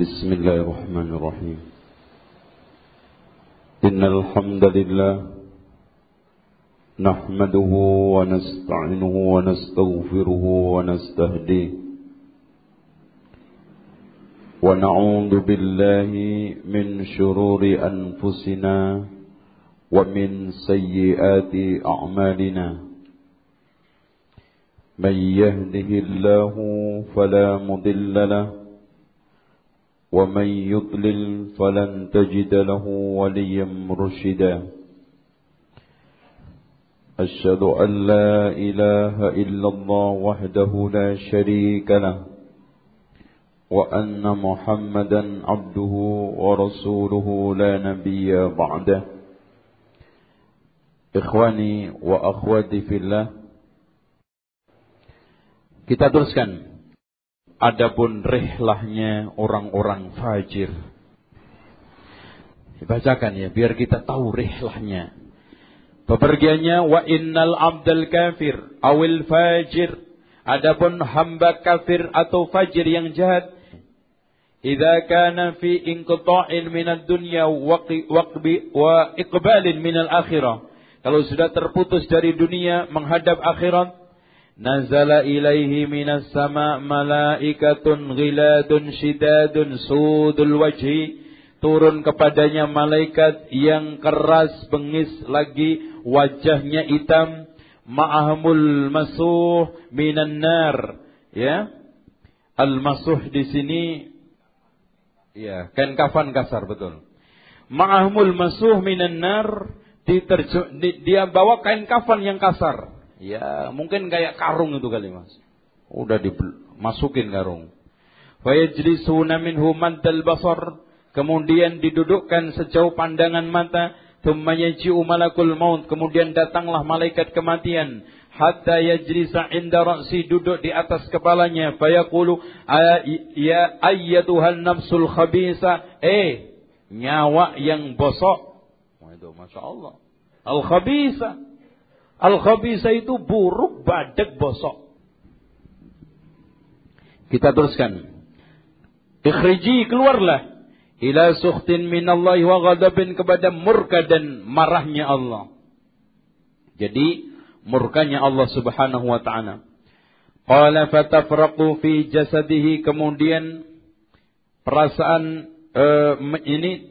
بسم الله الرحمن الرحيم. إن الحمد لله نحمده ونستعينه ونستغفره ونستهديه ونعوذ بالله من شرور أنفسنا ومن سيئات أعمالنا. من يهده الله فلا مضل له ومن يضلل فلن تجد له وليا مرشدا. أشهد أن لا إله إلا الله وحده لا شريك له وأن محمدا عبده ورسوله لا نبي بعده. إخواني وأخواتي في الله Kita teruskan. Adapun rihlahnya orang-orang fajir. Dibacakan ya, biar kita tahu rihlahnya. Bepergiannya wa innal abdal kafir awil fajir. Adapun hamba kafir atau fajir yang jahat. Idza kana fi inqita'in minad dunya wa iqbalin minal akhirah. Kalau sudah terputus dari dunia menghadap akhirat, Nazala ilaihi minas sama malaikatun ghiladun shidadun sudul wajhi. Turun kepadanya malaikat yang keras bengis lagi wajahnya hitam. Ma'ahmul masuh minan nar. Ya. Al-masuh di sini ya, kain kafan kasar betul. Ma'ahmul masuh minan nar dia bawa kain kafan yang kasar Ya, mungkin kayak karung itu kali mas. Udah dimasukin karung. Fayajlisuna minhu maddal basar. Kemudian didudukkan sejauh pandangan mata. Thumma malakul maut. Kemudian datanglah malaikat kematian. Hatta yajlisa inda ra'si duduk di atas kepalanya. Fayaqulu ya ayyatuhan nafsul khabisa. Eh, nyawa yang bosok. Masya Allah. Al-khabisa. Al-khabisa itu buruk, badak, bosok. Kita teruskan. Ikhriji, keluarlah. Ila sukhtin minallahi wa ghadabin kepada murka dan marahnya Allah. Jadi, murkanya Allah subhanahu wa ta'ala. Qala fatafraqu fi jasadihi. Kemudian, perasaan uh, ini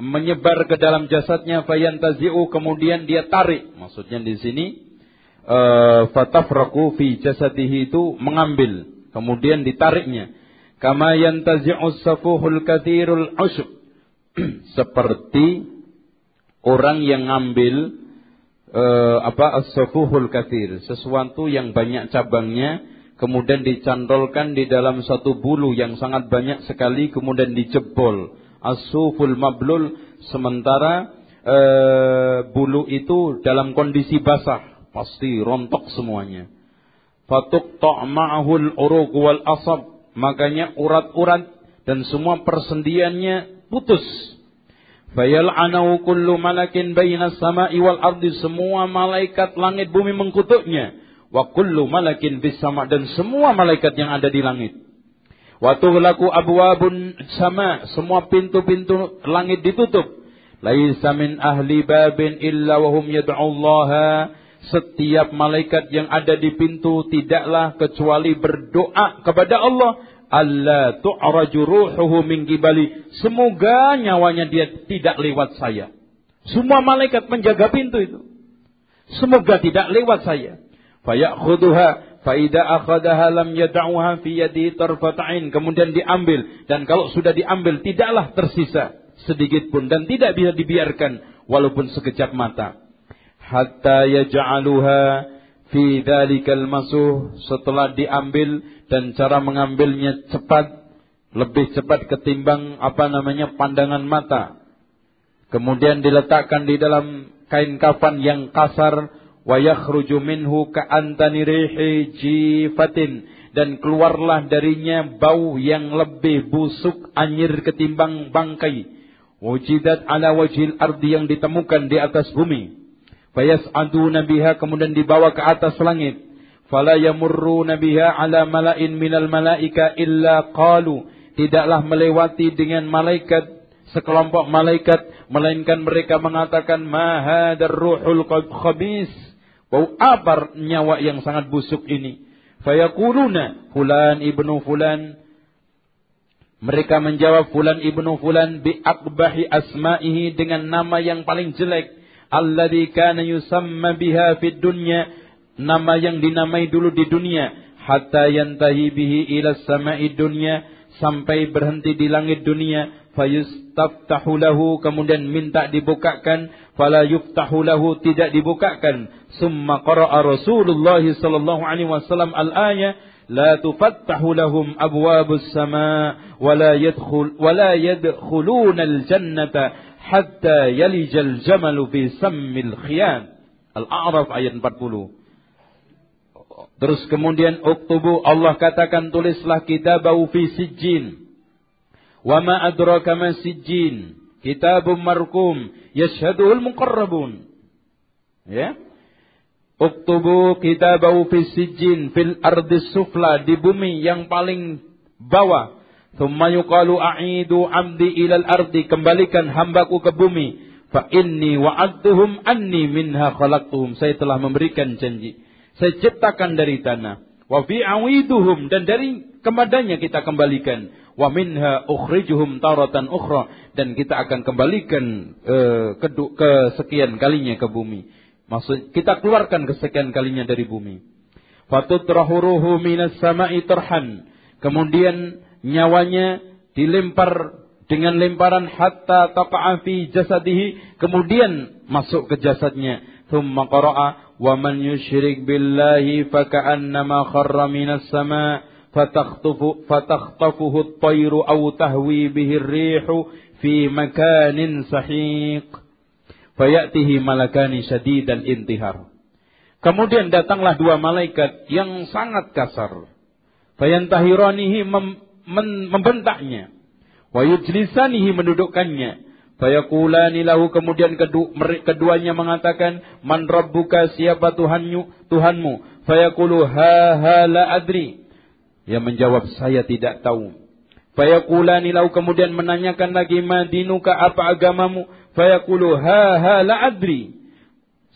menyebar ke dalam jasadnya fayantazi'u kemudian dia tarik. Maksudnya di sini uh, fatafraqu fi jasadihi itu mengambil kemudian ditariknya. Kama yantazi'u safuhul kathirul usyuk seperti orang yang ngambil uh, apa as-safuhul kathir. Sesuatu yang banyak cabangnya kemudian dicantolkan di dalam satu bulu yang sangat banyak sekali kemudian dijebol as-suful mablul sementara e, bulu itu dalam kondisi basah pasti rontok semuanya. Fatuk ma'ahul uruq wal asab makanya urat-urat dan semua persendiannya putus. Fayal'anahu kullu malakin baina sama'i wal ardi semua malaikat langit bumi mengkutuknya. Wa kullu malakin bis sama dan semua malaikat yang ada di langit Wa tughlaqu abwabun sama, semua pintu-pintu langit ditutup. Laisa min ahli babin illa wa hum yad'ullaha. Setiap malaikat yang ada di pintu tidaklah kecuali berdoa kepada Allah. Allah tu'raju ruhuhu min gibali. Semoga nyawanya dia tidak lewat saya. Semua malaikat menjaga pintu itu. Semoga tidak lewat saya. Fayakhudhuha Faida akhadaha lam yad'uha fi yadi tarfata'in. Kemudian diambil. Dan kalau sudah diambil, tidaklah tersisa sedikit pun. Dan tidak bisa dibiarkan walaupun sekejap mata. Hatta yaj'aluha fi dhalikal masuh. Setelah diambil dan cara mengambilnya cepat. Lebih cepat ketimbang apa namanya pandangan mata. Kemudian diletakkan di dalam kain kafan yang kasar wa yakhruju minhu ka'antani rihi jifatin. Dan keluarlah darinya bau yang lebih busuk anyir ketimbang bangkai. Wujidat ala wajhil ardi yang ditemukan di atas bumi. Fayas'aduna biha kemudian dibawa ke atas langit. Fala yamurruna biha ala mala'in minal malaika illa qalu. Tidaklah melewati dengan malaikat sekelompok malaikat melainkan mereka mengatakan mahadar ruhul khabis bau apa nyawa yang sangat busuk ini. Fayaquluna fulan ibnu fulan. Mereka menjawab fulan ibnu fulan bi akbahi asma'ihi dengan nama yang paling jelek. Alladhi kana yusamma biha fid dunya. Nama yang dinamai dulu di dunia. Hatta yantahi bihi ila sama'i dunya sampai berhenti di langit dunia. Fayustaftahu lahu. Kemudian minta dibukakan fala yuftahu lahu tidak dibukakan summa qara'a Rasulullah sallallahu alaihi wasallam al-aya la tufattahu lahum abwabus sama wa la yadkhul wa la yadkhuluna al-jannata hatta yalijal jamalu fi sammil khiyam al-a'raf ayat 40 Terus kemudian uktubu Allah katakan tulislah kita bau fi sijjin. Wa ma adraka ma sijjin. Kitabun markum yashhaduhul muqarrabun Ya Uktubu kitabahu fi sijin fil ardi sufla di bumi yang paling bawah. Thumma yuqalu a'idu amdi ilal ardi kembalikan hambaku ke bumi. Fa inni wa'adtuhum anni minha khalaqtuhum. Saya telah memberikan janji. Saya ciptakan dari tanah. Wa fi awiduhum dan dari kepadanya kita kembalikan. Wa minha ukhrijuhum taratan ukhra dan kita akan kembalikan ke, ke sekian kalinya ke bumi. Maksud kita keluarkan kesekian kalinya dari bumi. Fatutrahuruhu minas sama'i terhan. Kemudian nyawanya dilempar dengan lemparan hatta taqa'a fi jasadihi. Kemudian masuk ke jasadnya. Thumma qara'a wa man yushrik billahi faka'annama kharra minas sama' fatakhtafuhu at-tayru aw tahwi bihi ar-rihu fi makanin sahiq. Fayatihi malakani dan intihar. Kemudian datanglah dua malaikat yang sangat kasar. Fayantahiranihi mem mem membentaknya. Wa yujlisanihi mendudukkannya. Fayakulani lahu kemudian kedu keduanya mengatakan, Man rabbuka siapa Tuhanmu? Tuhanmu. Fayakulu ha ha la adri. Yang menjawab, saya tidak tahu. Fayakulani lahu kemudian menanyakan lagi, Madinuka apa agamamu? Fayaqulu ha ha la adri.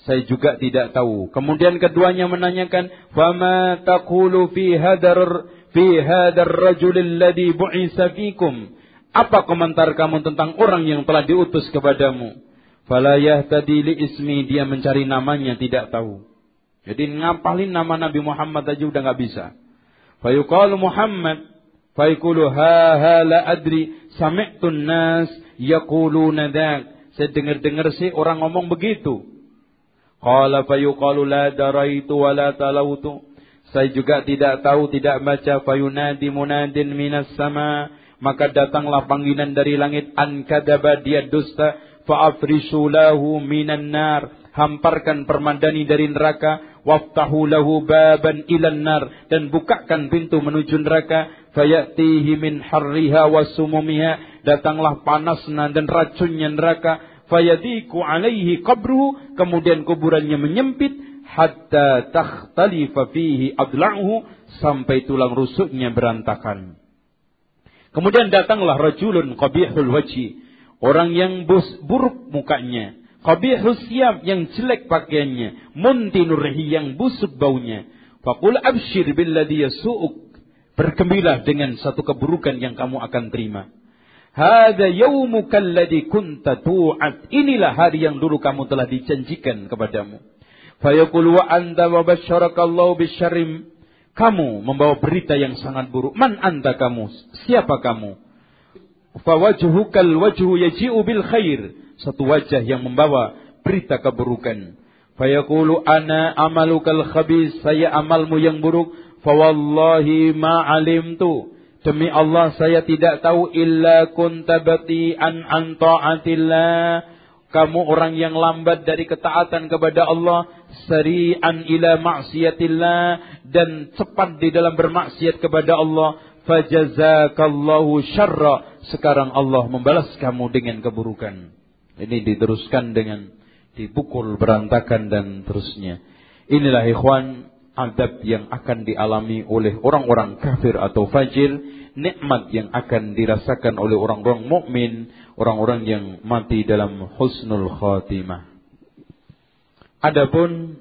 Saya juga tidak tahu. Kemudian keduanya menanyakan, "Fama taqulu fi hadar fi hadar rajul alladhi bu'isa fikum?" Apa komentar kamu tentang orang yang telah diutus kepadamu? Fala yahtadi li ismi, dia mencari namanya tidak tahu. Jadi ngapalin nama Nabi Muhammad aja udah nggak bisa. Fayuqalu Muhammad, fayqulu ha ha la adri, sami'tun nas yaquluna dak. Saya dengar-dengar sih orang ngomong begitu. Qala fayuqalu la daraitu wa la talautu. Saya juga tidak tahu, tidak baca fayunadi munadin minas sama. Maka datanglah panggilan dari langit an kadaba dia dusta fa'afrishu lahu minan nar. Hamparkan permadani dari neraka. Waftahu lahu baban ilan nar. Dan bukakan pintu menuju neraka. Fayatihi min harriha wa sumumiha. Datanglah panasnya dan racunnya neraka. Fayadiku alaihi qabruhu. Kemudian kuburannya menyempit. Hatta takhtalifa fihi adla'uhu. Sampai tulang rusuknya berantakan. Kemudian datanglah rajulun qabihul wajhi. Orang yang buruk mukanya qabihus yang jelek pakaiannya muntinurhi yang busuk baunya faqul abshir billadhi yasu'uk bergembira dengan satu keburukan yang kamu akan terima Hada yaumuka alladhi kunta. Inilah hari yang dulu kamu telah dijanjikan kepadamu. Fayaqul wa anta wa basyarakallahu. Kamu membawa berita yang sangat buruk. Man anta kamu? Siapa kamu? Fawajhukal wajhu yaji'u bil khair. Satu wajah yang membawa berita keburukan. Fayaqulu ana amalukal khabis. Saya amalmu yang buruk. Fawallahi ma alimtu Demi Allah saya tidak tahu illa kuntabati an an ta'atillah. Kamu orang yang lambat dari ketaatan kepada Allah. Sari'an ila maksiatillah. Dan cepat di dalam bermaksiat kepada Allah. Fajazakallahu syarra. Sekarang Allah membalas kamu dengan keburukan. Ini diteruskan dengan dipukul berantakan dan terusnya. Inilah ikhwan adab yang akan dialami oleh orang-orang kafir atau fajir, nikmat yang akan dirasakan oleh orang-orang mukmin, orang-orang yang mati dalam husnul khatimah. Adapun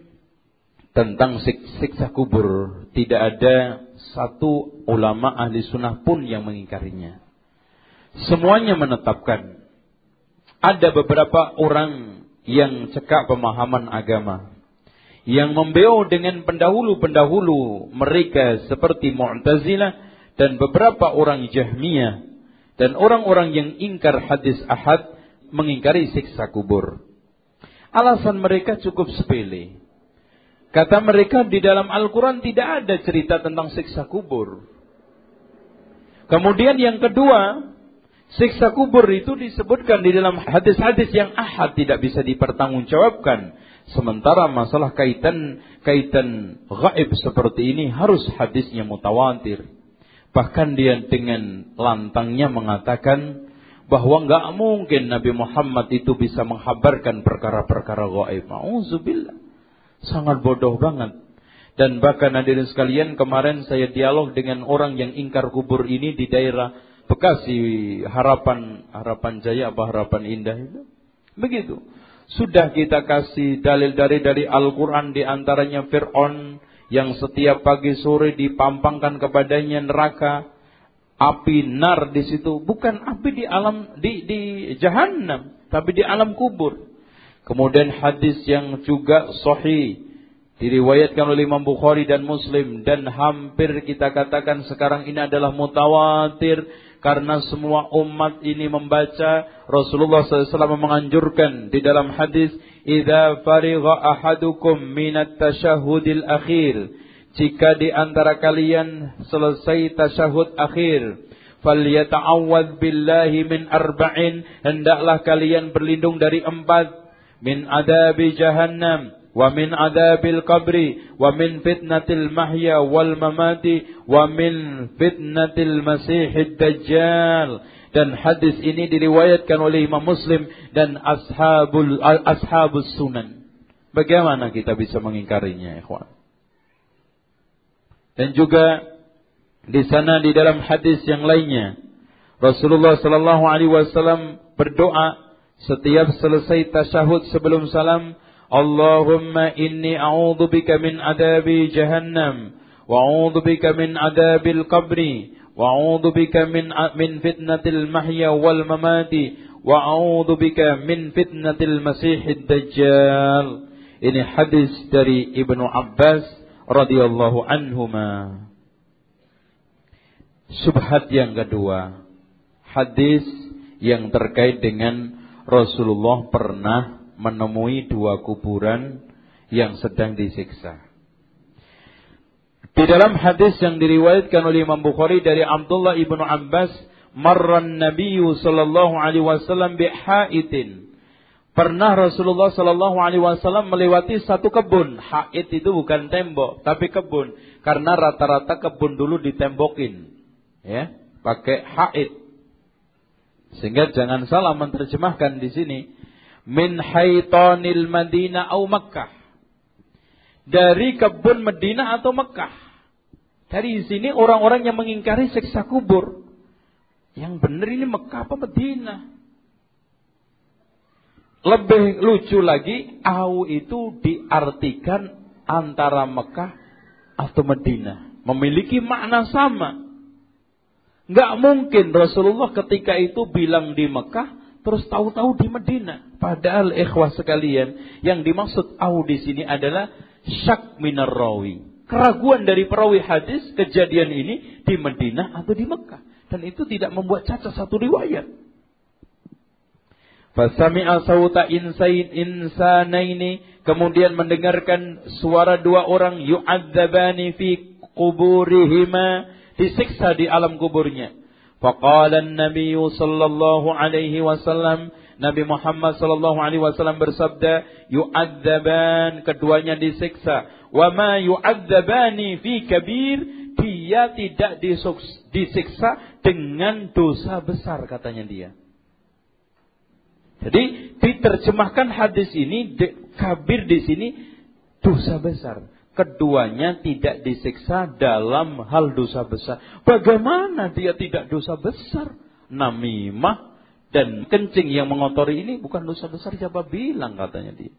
tentang siksa kubur, tidak ada satu ulama ahli sunnah pun yang mengingkarinya. Semuanya menetapkan. Ada beberapa orang yang cekak pemahaman agama yang membeo dengan pendahulu-pendahulu mereka seperti Mu'tazilah dan beberapa orang Jahmiyah dan orang-orang yang ingkar hadis ahad mengingkari siksa kubur. Alasan mereka cukup sepele. Kata mereka di dalam Al-Quran tidak ada cerita tentang siksa kubur. Kemudian yang kedua, siksa kubur itu disebutkan di dalam hadis-hadis yang ahad tidak bisa dipertanggungjawabkan Sementara masalah kaitan kaitan gaib seperti ini harus hadisnya mutawatir. Bahkan dia dengan lantangnya mengatakan bahwa enggak mungkin Nabi Muhammad itu bisa menghabarkan perkara-perkara gaib. Auzubillah. Sangat bodoh banget. Dan bahkan hadirin sekalian kemarin saya dialog dengan orang yang ingkar kubur ini di daerah Bekasi Harapan Harapan Jaya apa Harapan Indah itu. Begitu. Sudah kita kasih dalil-dalil dari Al-Quran di antaranya Fir'aun yang setiap pagi sore dipampangkan kepadanya neraka api nar di situ bukan api di alam di di jahanam tapi di alam kubur kemudian hadis yang juga sahih diriwayatkan oleh Imam Bukhari dan Muslim dan hampir kita katakan sekarang ini adalah mutawatir karena semua umat ini membaca Rasulullah SAW menganjurkan di dalam hadis idza farigha ahadukum minat tasyahudil akhir. Jika di antara kalian selesai tasyahud akhir falyata'awwadz billahi min arba'in hendaklah kalian berlindung dari empat. Min adabi jahannam wa min adzabil qabri wa min fitnatil mahya wal mamati wa min fitnatil masihid dajjal. Dan hadis ini diriwayatkan oleh Imam Muslim dan ashabul ashabus sunan. Bagaimana kita bisa mengingkarinya ikhwan? Dan juga di sana di dalam hadis yang lainnya Rasulullah sallallahu alaihi wasallam berdoa setiap selesai tasyahud sebelum salam اللهم إني أعوذ بك من عذاب جهنم وأعوذ بك من عذاب القبر وأعوذ بك من من فتنة المحيا والممات وأعوذ بك من فتنة المسيح الدجال Ini hadis dari Ibnu Abbas radhiyallahu anhuma. Subhat yang kedua, hadis yang terkait dengan Rasulullah pernah menemui dua kuburan yang sedang disiksa. Di dalam hadis yang diriwayatkan oleh Imam Bukhari dari Abdullah ibnu Abbas, marran Nabi sallallahu alaihi wasallam bihaitin. Pernah Rasulullah sallallahu alaihi wasallam melewati satu kebun. Haid itu bukan tembok, tapi kebun. Karena rata-rata kebun dulu ditembokin. Ya, pakai haid. Sehingga jangan salah menerjemahkan di sini min haitanil Madinah atau Makkah. Dari kebun Madinah atau Mekah. Dari sini orang-orang yang mengingkari siksa kubur. Yang benar ini Mekah apa Madinah? Lebih lucu lagi, au itu diartikan antara Mekah atau Madinah. Memiliki makna sama. Nggak mungkin Rasulullah ketika itu bilang di Mekah, terus tahu-tahu di Madinah. Padahal ikhwah sekalian, yang dimaksud au di sini adalah syak minar rawi. Keraguan dari perawi hadis kejadian ini di Madinah atau di Mekah. Dan itu tidak membuat cacat satu riwayat. Fasami'a sawta insain insanaini kemudian mendengarkan suara dua orang yu'adzabani fi kuburihima disiksa di alam kuburnya. Faqala an-nabiy sallallahu alaihi wasallam Nabi Muhammad sallallahu alaihi wasallam bersabda, yu'adzaban keduanya disiksa. Wa ma yu'adzabani fi kabir, dia tidak disiksa dengan dosa besar katanya dia. Jadi diterjemahkan hadis ini kabir di sini dosa besar. keduanya tidak disiksa dalam hal dosa besar. Bagaimana dia tidak dosa besar? Namimah dan kencing yang mengotori ini bukan dosa besar siapa bilang katanya dia.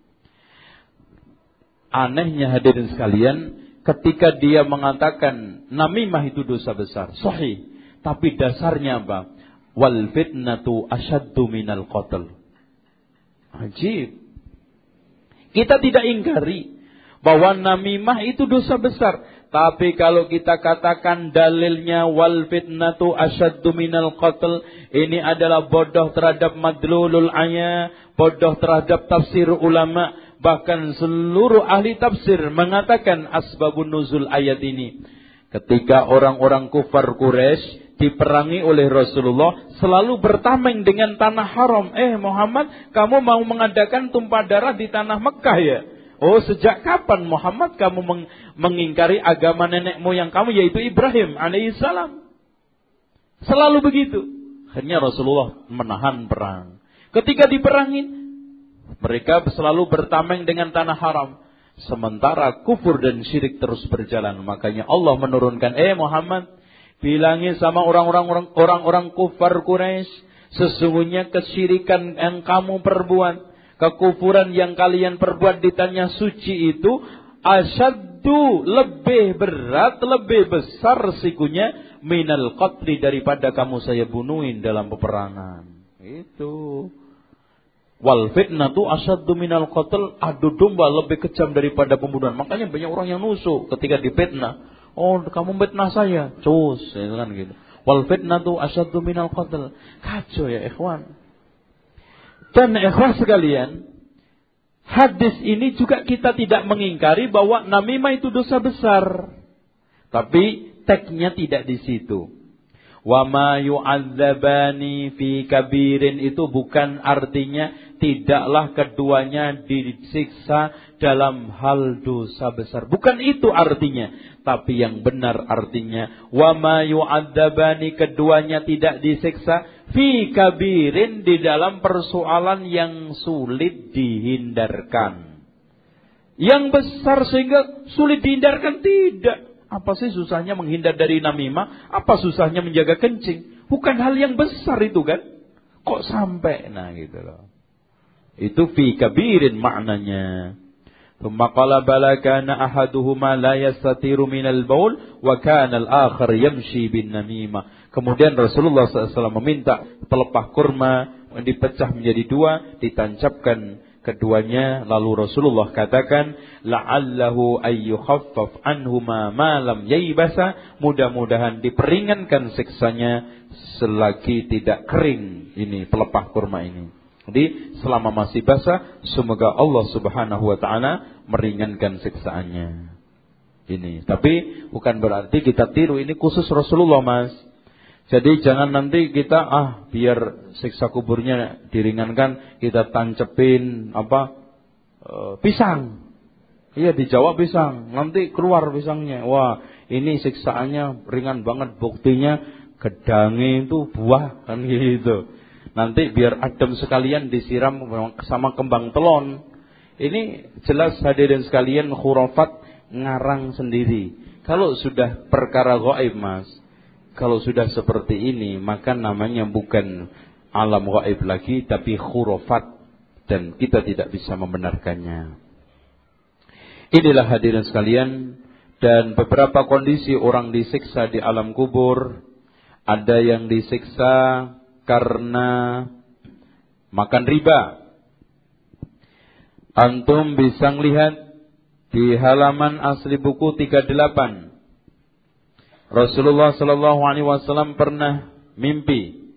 Anehnya hadirin sekalian, ketika dia mengatakan namimah itu dosa besar, sahih. Tapi dasarnya apa? Wal fitnatu asyaddu minal qatl. Ajib. Kita tidak ingkari bahwa namimah itu dosa besar. Tapi kalau kita katakan dalilnya wal fitnatu asyaddu minal qatl, ini adalah bodoh terhadap madlulul ayat, bodoh terhadap tafsir ulama, bahkan seluruh ahli tafsir mengatakan asbabun nuzul ayat ini. Ketika orang-orang kufar Quraisy diperangi oleh Rasulullah selalu bertameng dengan tanah haram. Eh Muhammad, kamu mau mengadakan tumpah darah di tanah Mekah ya? Oh sejak kapan Muhammad kamu meng mengingkari agama nenek moyang kamu yaitu Ibrahim alaihissalam. Selalu begitu. Akhirnya Rasulullah menahan perang. Ketika diperangin, mereka selalu bertameng dengan tanah haram. Sementara kufur dan syirik terus berjalan. Makanya Allah menurunkan, eh Muhammad, bilangi sama orang-orang orang-orang kufar Quraisy, sesungguhnya kesyirikan yang kamu perbuat Kekufuran yang kalian perbuat di tanah suci itu asyaddu lebih berat, lebih besar sikunya minal qatli daripada kamu saya bunuhin dalam peperangan. Itu. Wal fitnatu asyaddu minal qatl adu domba lebih kejam daripada pembunuhan. Makanya banyak orang yang nusuk ketika dipitnah. Oh, kamu fitnah saya. Cus, ya kan gitu. Wal fitnatu asyaddu minal qatl. Kacau ya ikhwan. Dan ikhwah sekalian, hadis ini juga kita tidak mengingkari bahwa namimah itu dosa besar. Tapi teksnya tidak di situ. Wa ma yu'adzabani fi kabirin itu bukan artinya tidaklah keduanya disiksa dalam hal dosa besar. Bukan itu artinya. Tapi yang benar artinya wa ma yu'adzabani keduanya tidak disiksa fi kabirin di dalam persoalan yang sulit dihindarkan. Yang besar sehingga sulit dihindarkan tidak. Apa sih susahnya menghindar dari namimah? Apa susahnya menjaga kencing? Bukan hal yang besar itu kan? Kok sampai? Nah gitu loh. Itu fi kabirin maknanya. Thumma qala bala kana ahaduhuma la yastatiru minal baul wa kana al-akhar yamshi bin namima. Kemudian Rasulullah SAW meminta pelepah kurma dipecah menjadi dua, ditancapkan keduanya. Lalu Rasulullah katakan, la'allahu ayyukhaffaf anhuma ma lam yaibasa. Mudah-mudahan diperingankan siksanya selagi tidak kering ini pelepah kurma ini. Jadi selama masih basah, semoga Allah Subhanahu wa taala meringankan siksaannya. Ini, tapi bukan berarti kita tiru ini khusus Rasulullah, Mas. Jadi jangan nanti kita ah biar siksa kuburnya diringankan kita tancepin apa e, pisang. Iya dijawab pisang, nanti keluar pisangnya. Wah ini siksaannya ringan banget buktinya gedangi itu buah kan gitu. Nanti biar adem sekalian disiram sama kembang telon. Ini jelas hadirin sekalian khurafat ngarang sendiri. Kalau sudah perkara gaib mas, kalau sudah seperti ini, maka namanya bukan alam gaib lagi, tapi khurafat. Dan kita tidak bisa membenarkannya. Inilah hadirin sekalian. Dan beberapa kondisi orang disiksa di alam kubur. Ada yang disiksa karena makan riba. Antum bisa melihat di halaman asli buku 38 Rasulullah sallallahu alaihi wasallam pernah mimpi.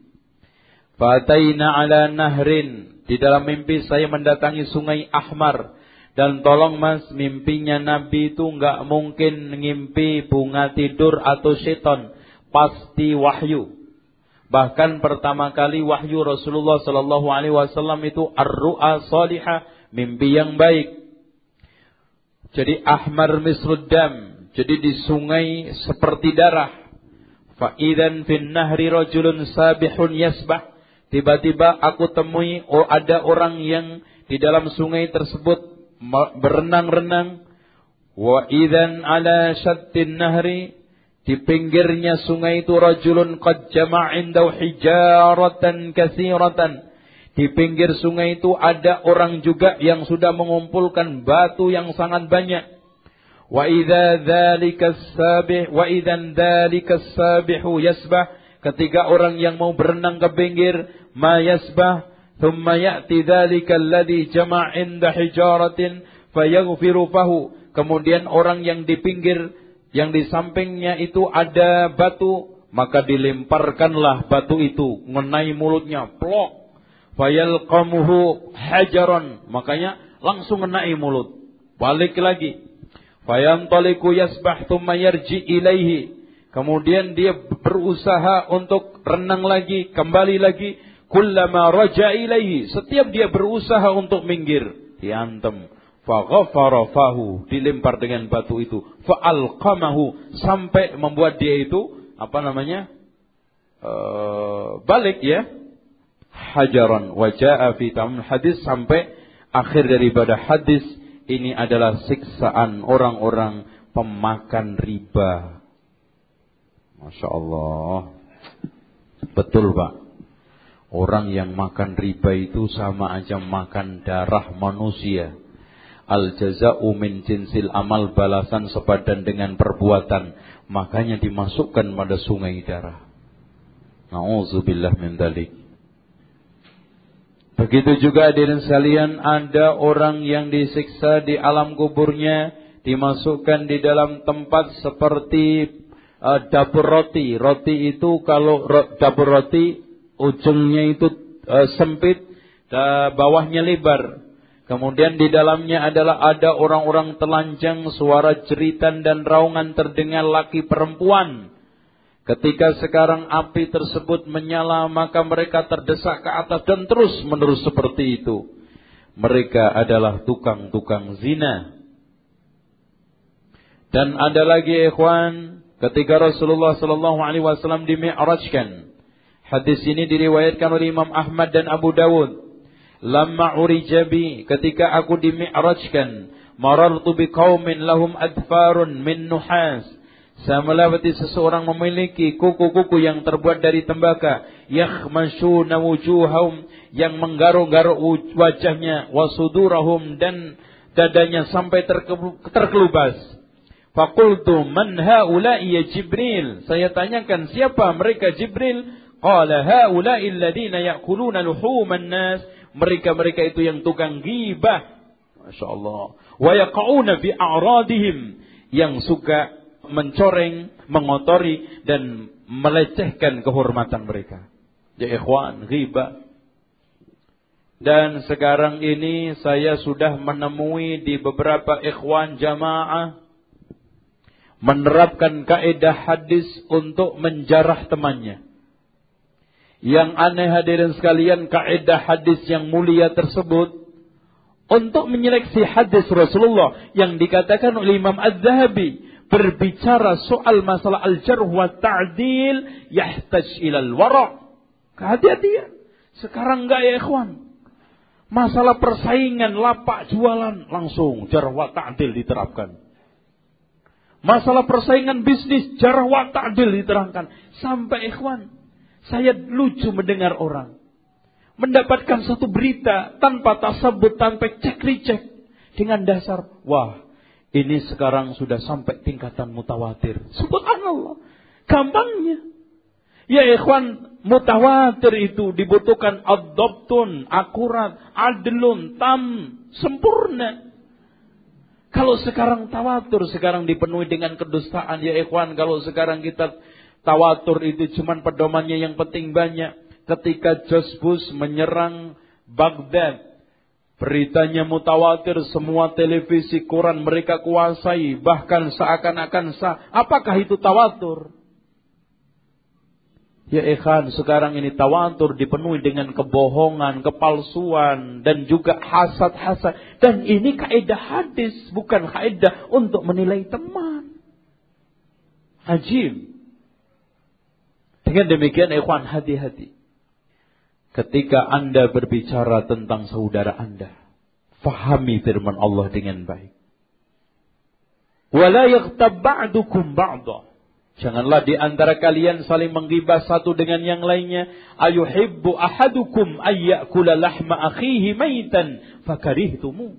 Fataina ala nahrin. Di dalam mimpi saya mendatangi sungai Ahmar. Dan tolong mas, mimpinya Nabi itu nggak mungkin ngimpi bunga tidur atau seton. Pasti wahyu. Bahkan pertama kali wahyu Rasulullah sallallahu alaihi wasallam itu ar-ru'a salihah, mimpi yang baik. Jadi ahmar misruddam, jadi di sungai seperti darah. Fa'idan fin nahri rajulun sabihun yasbah. Tiba-tiba aku temui oh ada orang yang di dalam sungai tersebut berenang-renang. Wa idan ala syattin nahri di pinggirnya sungai itu rajulun qad jama'a indahu hijaratan katsiratan. Di pinggir sungai itu ada orang juga yang sudah mengumpulkan batu yang sangat banyak. Wa idza dzalika sabih wa idzan dzalika sabihu yasbah ketika orang yang mau berenang ke pinggir ma yasbah thumma ya'ti dzalika alladhi jama'a hijaratin fayaghfiru fahu kemudian orang yang di pinggir, yang di sampingnya itu ada batu, maka dilemparkanlah batu itu mengenai mulutnya, plok. Fayalqamuhu hajaran, makanya langsung mengenai mulut. Balik lagi. Fayantaliku yasbah thumma yarji ilaihi. Kemudian dia berusaha untuk renang lagi, kembali lagi. Kullama raja ilaihi. Setiap dia berusaha untuk minggir, diantem Faghafara fahu. Dilempar dengan batu itu. Fa'alqamahu. Sampai membuat dia itu. Apa namanya? Uh, balik ya. Hajaran. Waja'a fi hadis. Sampai akhir daripada hadis. Ini adalah siksaan orang-orang pemakan riba. Masya Allah. Betul Pak. Orang yang makan riba itu sama aja makan darah manusia. Al jaza'u min jinsil amal balasan sepadan dengan perbuatan. Makanya dimasukkan pada sungai darah. Nauzubillah min dalik. Begitu juga hadirin sekalian ada orang yang disiksa di alam kuburnya dimasukkan di dalam tempat seperti uh, dapur roti. Roti itu kalau ro, dapur roti ujungnya itu uh, sempit, uh, bawahnya lebar. Kemudian di dalamnya adalah ada orang-orang telanjang, suara jeritan dan raungan terdengar laki perempuan. Ketika sekarang api tersebut menyala, maka mereka terdesak ke atas dan terus menerus seperti itu. Mereka adalah tukang-tukang zina. Dan ada lagi ikhwan, ketika Rasulullah sallallahu alaihi wasallam dimi'rajkan. Hadis ini diriwayatkan oleh Imam Ahmad dan Abu Dawud. Lama urijabi ketika aku dimi'rajkan marartu biqaumin lahum adfarun min nuhas. Saya melewati seseorang memiliki kuku-kuku yang terbuat dari tembaka. Yakhmashuna wujuhahum yang menggaruk-garuk wajahnya wasudurahum dan dadanya sampai terkelubas. Fakultu man haula'i ya Jibril? Saya tanyakan siapa mereka Jibril? Qala haula'i alladhina ya'kuluna luhuman nas mereka-mereka itu yang tukang gibah. Masya Allah. Wa yaqa'una fi a'radihim. Yang suka mencoreng, mengotori, dan melecehkan kehormatan mereka. Ya ikhwan, gibah. Dan sekarang ini saya sudah menemui di beberapa ikhwan jamaah menerapkan kaidah hadis untuk menjarah temannya. Yang aneh hadirin sekalian kaidah hadis yang mulia tersebut untuk menyeleksi hadis Rasulullah yang dikatakan oleh Imam Az-Zahabi berbicara soal masalah al-jarh wa ta'dil yahtaj ilal wara. Kehati-hatian. Sekarang enggak ya ikhwan. Masalah persaingan lapak jualan langsung jarh wa ta'dil diterapkan. Masalah persaingan bisnis jarh wa ta'dil diterangkan sampai ikhwan saya lucu mendengar orang mendapatkan satu berita tanpa tasabut, tanpa cek recek dengan dasar wah ini sekarang sudah sampai tingkatan mutawatir. Subhanallah. Gampangnya. Ya ikhwan, mutawatir itu dibutuhkan adoptun, akurat, adlun, tam, sempurna. Kalau sekarang tawatur, sekarang dipenuhi dengan kedustaan. Ya ikhwan, kalau sekarang kita Tawatur itu cuma pedomannya yang penting banyak. Ketika Josbus menyerang Baghdad, beritanya mutawatir, semua televisi, koran mereka kuasai, bahkan seakan-akan sah. Apakah itu tawatur? Ya ikhwan, sekarang ini tawatur dipenuhi dengan kebohongan, kepalsuan, dan juga hasad-hasad. Dan ini kaidah hadis, bukan kaidah untuk menilai teman. Ajib. Dengan demikian ikhwan hati-hati. Ketika Anda berbicara tentang saudara Anda, fahami firman Allah dengan baik. Wala ba'dukum ba'da. Janganlah di antara kalian saling menggibah satu dengan yang lainnya. Ayuhibbu ahadukum ayyakula lahma akhihi maitan fakarihtumu.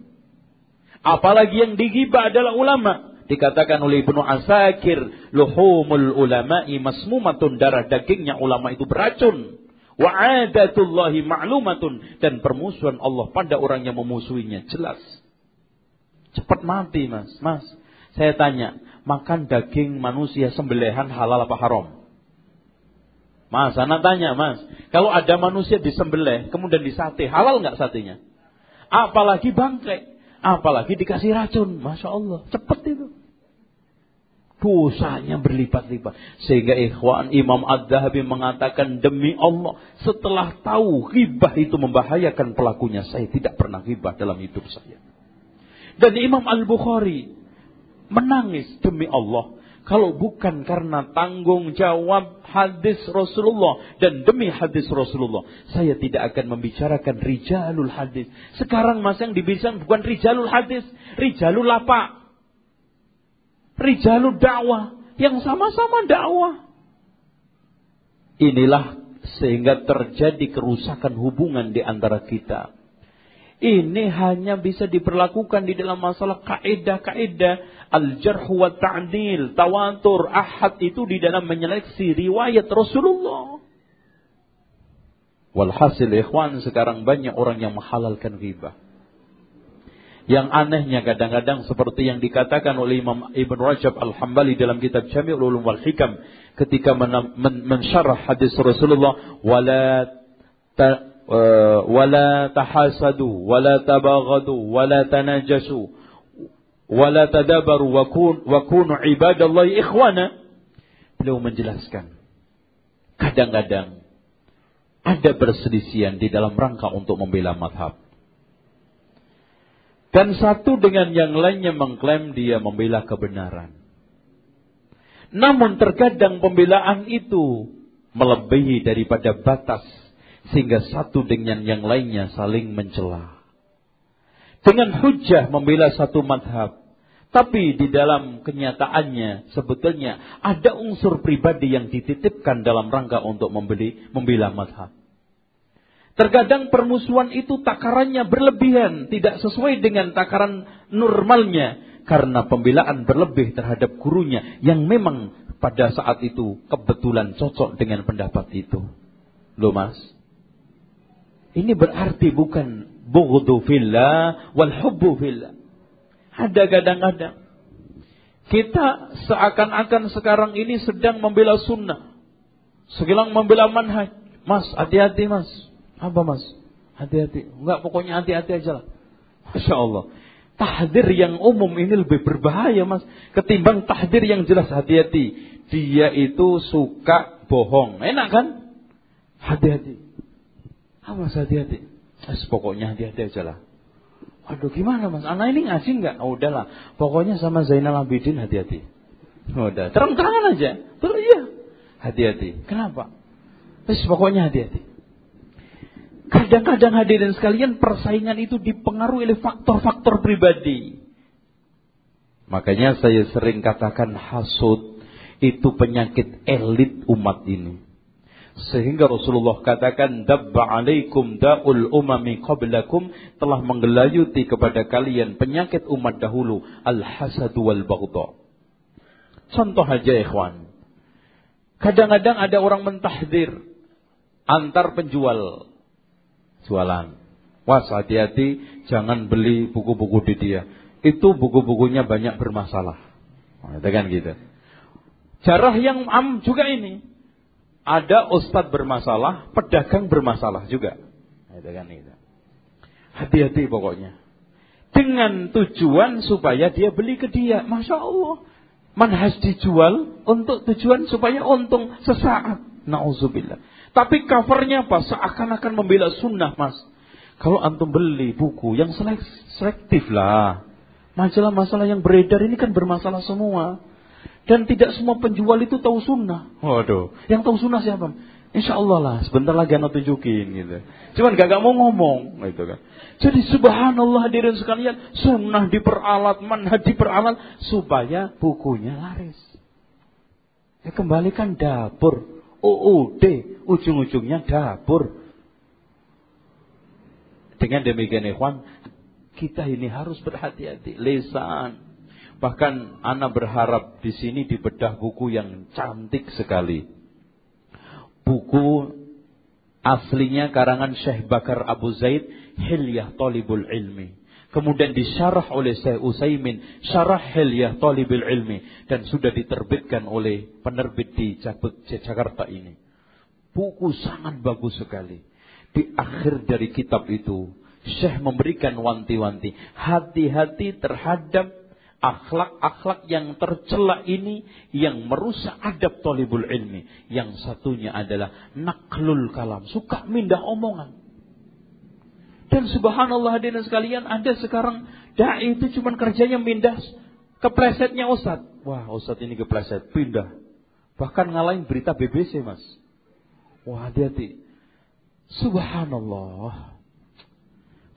Apalagi yang digibah adalah ulama. Dikatakan oleh Ibnu Asakir, luhumul ulama'i masmumatun darah dagingnya ulama itu beracun. Wa adatullahi ma'lumatun dan permusuhan Allah pada orang yang memusuhinya jelas. Cepat mati, Mas. Mas, saya tanya, makan daging manusia sembelihan halal apa haram? Mas, anak tanya, Mas. Kalau ada manusia disembelih, kemudian disate, halal nggak satenya? Apalagi bangkai. Apalagi dikasih racun. Masya Allah, cepet itu. Dosanya berlipat-lipat. Sehingga ikhwan Imam Ad-Dahabi mengatakan demi Allah. Setelah tahu ghibah itu membahayakan pelakunya. Saya tidak pernah ghibah dalam hidup saya. Dan Imam Al-Bukhari menangis demi Allah. Kalau bukan karena tanggung jawab hadis Rasulullah dan demi hadis Rasulullah, saya tidak akan membicarakan rijalul hadis. Sekarang mas yang dibicarakan bukan rijalul hadis, rijalul lapak. Rijalul dakwah yang sama-sama dakwah. Inilah sehingga terjadi kerusakan hubungan di antara kita. Ini hanya bisa diperlakukan di dalam masalah kaidah-kaidah al-jarh wa ta'dil, tawatur, ahad itu di dalam menyeleksi riwayat Rasulullah. Walhasil ikhwan sekarang banyak orang yang menghalalkan ghibah. Yang anehnya kadang-kadang seperti yang dikatakan oleh Imam Ibn Rajab Al-Hambali dalam kitab Jami'ul Ulum wal Hikam ketika men men mensyarah hadis Rasulullah wala ta, uh, wala tahasadu wala tabaghadu wala tanajasu wala tadabaru wa kun wa kunu ibadallahi ikhwana. Beliau menjelaskan kadang-kadang ada perselisihan di dalam rangka untuk membela madhab dan satu dengan yang lainnya mengklaim dia membela kebenaran namun terkadang pembelaan itu melebihi daripada batas sehingga satu dengan yang lainnya saling mencela. Dengan hujah membela satu madhab. Tapi di dalam kenyataannya sebetulnya ada unsur pribadi yang dititipkan dalam rangka untuk membeli, membela madhab. Terkadang permusuhan itu takarannya berlebihan, tidak sesuai dengan takaran normalnya. Karena pembelaan berlebih terhadap gurunya yang memang pada saat itu kebetulan cocok dengan pendapat itu. Loh mas, ini berarti bukan bughdu fillah wal hubbu fillah. Ada kadang-kadang kita seakan-akan sekarang ini sedang membela sunnah. Segilang membela manhaj. Mas, hati-hati mas. Apa mas? Hati-hati. Enggak, pokoknya hati-hati aja lah. Masya Allah. Tahdir yang umum ini lebih berbahaya mas. Ketimbang tahdir yang jelas hati-hati. Dia itu suka bohong. Enak kan? Hati-hati. Ah, mas hati-hati. Mas, pokoknya hati-hati aja lah. Waduh gimana mas? Anak ini ngaji nggak? Oh, udahlah. Pokoknya sama Zainal Abidin hati-hati. Oh, udah. Terang-terangan aja. Terus iya. Hati-hati. Kenapa? Mas, pokoknya hati-hati. Kadang-kadang hadirin sekalian persaingan itu dipengaruhi oleh faktor-faktor pribadi. Makanya saya sering katakan hasud itu penyakit elit umat ini. Sehingga Rasulullah katakan dabba alaikum da'ul umami qablakum telah menggelayuti kepada kalian penyakit umat dahulu al-hasad wal baghdha. Contoh aja ikhwan. Kadang-kadang ada orang mentahdir antar penjual jualan. Was hati-hati jangan beli buku-buku di dia. Itu buku-bukunya banyak bermasalah. Nah, kan gitu. Jarah yang am juga ini ada ustadz bermasalah, pedagang bermasalah juga. Itu kan itu. Hati-hati pokoknya. Dengan tujuan supaya dia beli ke dia. Masya Allah. Manhas dijual untuk tujuan supaya untung sesaat. Nauzubillah. Tapi covernya apa? Seakan-akan membela sunnah mas. Kalau antum beli buku yang selektif lah. Masalah-masalah yang beredar ini kan bermasalah semua. Dan tidak semua penjual itu tahu sunnah. Waduh. Yang tahu sunnah siapa? Insya Allah lah, sebentar lagi anak tunjukin gitu. Cuman gak, gak mau ngomong gitu kan. Jadi subhanallah hadirin sekalian, sunnah diperalat, manhaj diperalat supaya bukunya laris. Ya kembalikan dapur, UUD, ujung-ujungnya dapur. Dengan demikian ikhwan, kita ini harus berhati-hati. Lesan. Bahkan anak berharap di sini dibedah buku yang cantik sekali buku aslinya karangan Syekh Bakar Abu Zaid Hilyah Talibul Ilmi. Kemudian disyarah oleh Syekh Usaimin, syarah Hilyah Talibul Ilmi. Dan sudah diterbitkan oleh penerbit di Jakarta ini. Buku sangat bagus sekali. Di akhir dari kitab itu, Syekh memberikan wanti-wanti. Hati-hati terhadap akhlak-akhlak yang tercela ini yang merusak adab tolibul ilmi. Yang satunya adalah naklul kalam, suka mindah omongan. Dan subhanallah hadirin sekalian, ada sekarang dai itu cuma kerjanya mindah keplesetnya Ustaz. Wah, Ustaz ini kepleset, pindah. Bahkan ngalahin berita BBC, Mas. Wah, hati-hati. Subhanallah.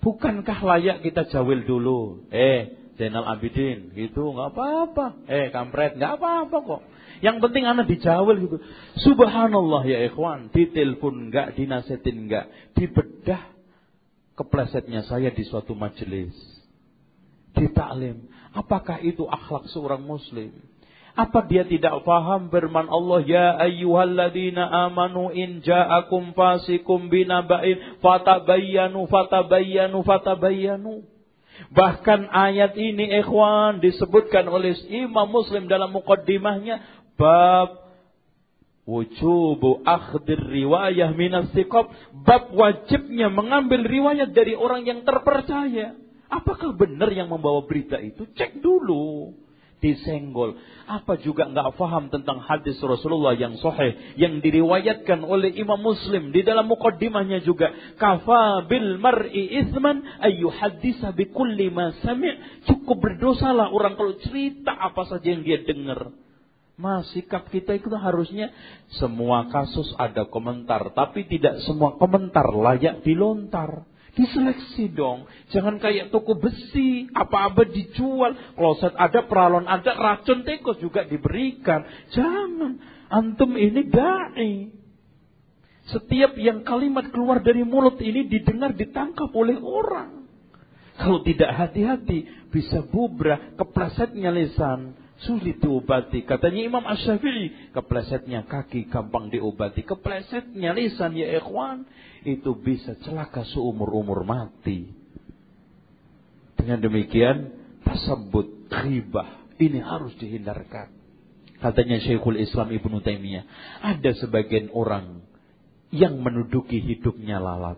Bukankah layak kita jawil dulu? Eh, Zainal Abidin gitu nggak apa-apa eh kampret nggak apa-apa kok yang penting anak dijawel gitu subhanallah ya ikhwan ditelepon nggak dinasetin nggak dibedah keplesetnya saya di suatu majelis. Di taklim apakah itu akhlak seorang muslim? Apa dia tidak paham firman Allah ya ayyuhalladzina amanu in ja'akum fasikum binaba'in fatabayyanu fatabayyanu fatabayyanu. Bahkan ayat ini ikhwan disebutkan oleh Imam Muslim dalam mukaddimahnya bab wujubu akhdir riwayah minas siqab bab wajibnya mengambil riwayat dari orang yang terpercaya. Apakah benar yang membawa berita itu? Cek dulu disenggol. Apa juga nggak faham tentang hadis Rasulullah yang sahih yang diriwayatkan oleh Imam Muslim di dalam mukaddimahnya juga kafa bil mar'i isman ayu hadisa bi kulli ma sami' cukup berdosalah orang kalau cerita apa saja yang dia dengar. Mas, sikap kita itu harusnya semua kasus ada komentar, tapi tidak semua komentar layak dilontar. Diseleksi dong. Jangan kayak toko besi. Apa-apa dijual. Kloset ada, peralon ada, racun teko juga diberikan. Jangan. Antum ini da'i. Setiap yang kalimat keluar dari mulut ini didengar ditangkap oleh orang. Kalau tidak hati-hati, bisa bubrah, keplesetnya lisan, sulit diobati. Katanya Imam Ash-Syafi'i, keplesetnya kaki gampang diobati. Keplesetnya lisan ya ikhwan, itu bisa celaka seumur-umur mati. Dengan demikian, tersebut ribah ini harus dihindarkan. Katanya Syekhul Islam Ibnu Taimiyah, ada sebagian orang yang menuduki hidupnya lalat.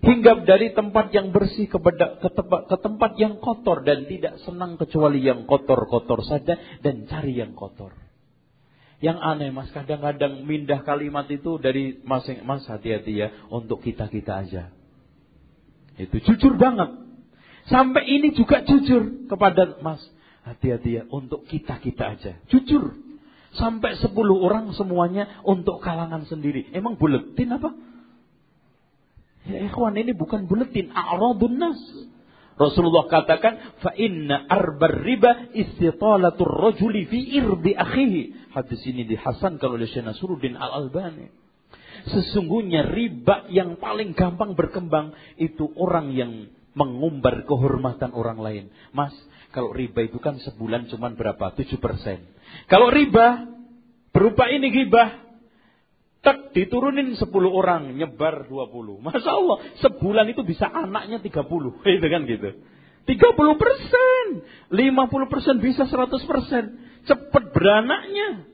Hingga dari tempat yang bersih ke, ke, tempat, ke tempat yang kotor dan tidak senang kecuali yang kotor-kotor saja dan cari yang kotor. Yang aneh mas, kadang-kadang mindah kalimat itu dari masing mas hati-hati ya untuk kita kita aja. Itu jujur banget. Sampai ini juga jujur kepada mas hati-hati ya untuk kita kita aja. Jujur. Sampai 10 orang semuanya untuk kalangan sendiri. Emang buletin apa? Ya ikhwan ini bukan buletin. A'radun nas. Rasulullah katakan, fa inna arbar riba istitalatur rajuli fi irdi akhihi. Hadis ini dihasankan oleh Syekh Nasruddin Al-Albani. Sesungguhnya riba yang paling gampang berkembang itu orang yang mengumbar kehormatan orang lain. Mas, kalau riba itu kan sebulan cuma berapa? 7 persen. Kalau riba berupa ini gibah, Tak diturunin 10 orang, nyebar 20. Masya Allah, sebulan itu bisa anaknya 30. Itu kan gitu. 30 persen, 50 persen bisa 100 persen. Cepat beranaknya.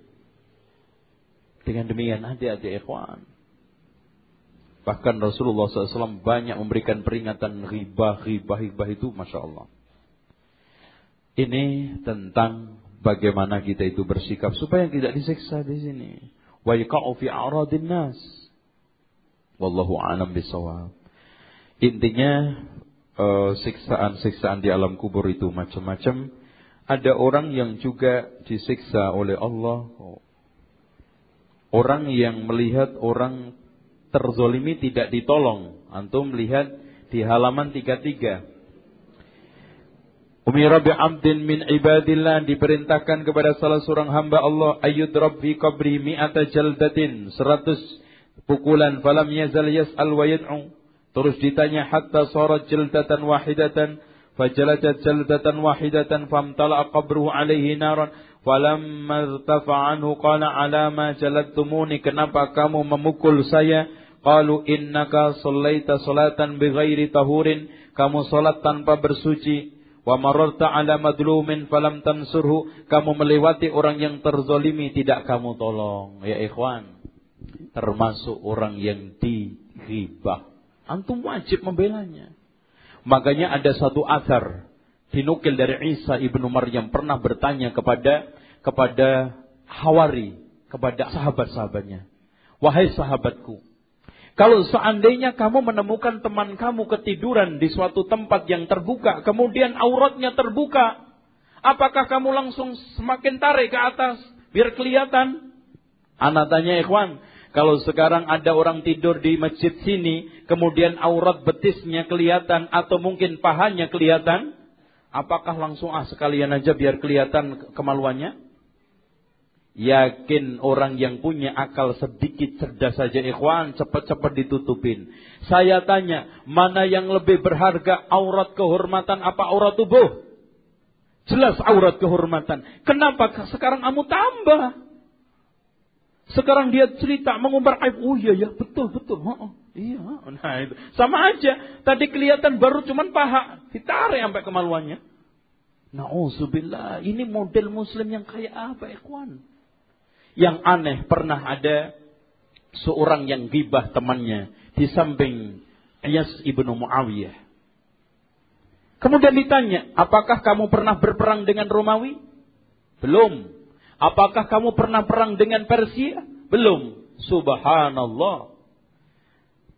Dengan demikian hati-hati ikhwan. Bahkan Rasulullah SAW banyak memberikan peringatan riba, riba, riba itu Masya Allah. Ini tentang bagaimana kita itu bersikap supaya tidak disiksa di sini wa yaqa'u fi a'radin nas. Wallahu a'lam bisawab. Intinya eh, siksaan-siksaan di alam kubur itu macam-macam. Ada orang yang juga disiksa oleh Allah. orang yang melihat orang terzolimi tidak ditolong. Antum melihat di halaman 33. Umira bi abdin min ibadillah diperintahkan kepada salah seorang hamba Allah ayyud rabbi qabri mi'ata jaldatin. 100 pukulan. Falam yazal yas'al wa yad'u. Terus ditanya hatta sarat jaldatan wahidatan? Fajaladat jaldatan wahidatan famtala qabruhu alaihi naran. Falamma irtafa anhu qala ala ma jaladtumuni kenapa kamu memukul saya? Qalu innaka sallaita salatan bighairi tahurin. Kamu salat tanpa bersuci Wa mararta ala madlumin falam tansurhu. Kamu melewati orang yang terzolimi tidak kamu tolong. Ya ikhwan. Termasuk orang yang diribah. Antum wajib membelanya. Makanya ada satu asar dinukil dari Isa ibnu Maryam pernah bertanya kepada kepada Hawari, kepada sahabat-sahabatnya. Wahai sahabatku, kalau seandainya kamu menemukan teman kamu ketiduran di suatu tempat yang terbuka, kemudian auratnya terbuka, apakah kamu langsung semakin tarik ke atas biar kelihatan? Anak tanya ikhwan, kalau sekarang ada orang tidur di masjid sini, kemudian aurat betisnya kelihatan atau mungkin pahanya kelihatan, apakah langsung ah sekalian aja biar kelihatan kemaluannya? Yakin orang yang punya akal sedikit cerdas saja ikhwan cepat-cepat ditutupin. Saya tanya, mana yang lebih berharga aurat kehormatan apa aurat tubuh? Jelas aurat kehormatan. Kenapa sekarang kamu tambah? Sekarang dia cerita mengumbar aib. Oh iya ya, betul betul. Oh, oh. Iya, nah itu. Sama aja. Tadi kelihatan baru cuman paha, ditarik sampai kemaluannya. Nauzubillah, ini model muslim yang kayak apa, ikhwan? Yang aneh pernah ada seorang yang gibah temannya di samping Iyas ibnu Muawiyah. Kemudian ditanya, apakah kamu pernah berperang dengan Romawi? Belum. Apakah kamu pernah perang dengan Persia? Belum. Subhanallah.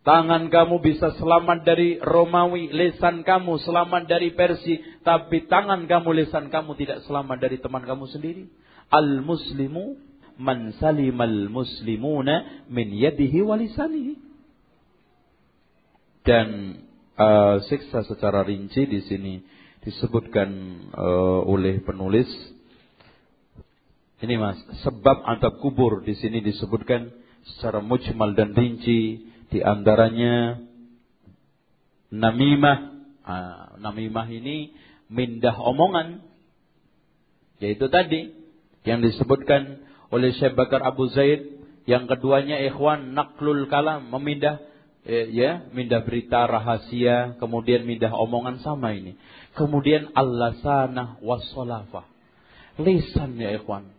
Tangan kamu bisa selamat dari Romawi, lesan kamu selamat dari Persia, tapi tangan kamu, lesan kamu tidak selamat dari teman kamu sendiri. Al-Muslimu man salimal muslimuna min yadihi walisanihi. Dan uh, siksa secara rinci di sini disebutkan uh, oleh penulis. Ini mas, sebab adab kubur di sini disebutkan secara mujmal dan rinci. Di antaranya namimah. Uh, namimah ini mindah omongan. Yaitu tadi yang disebutkan oleh Syekh Bakar Abu Zaid. Yang keduanya ikhwan naklul kalam, memindah eh, ya, mindah berita rahasia, kemudian mindah omongan sama ini. Kemudian al-lasanah wassolafah. Lisan ya ikhwan.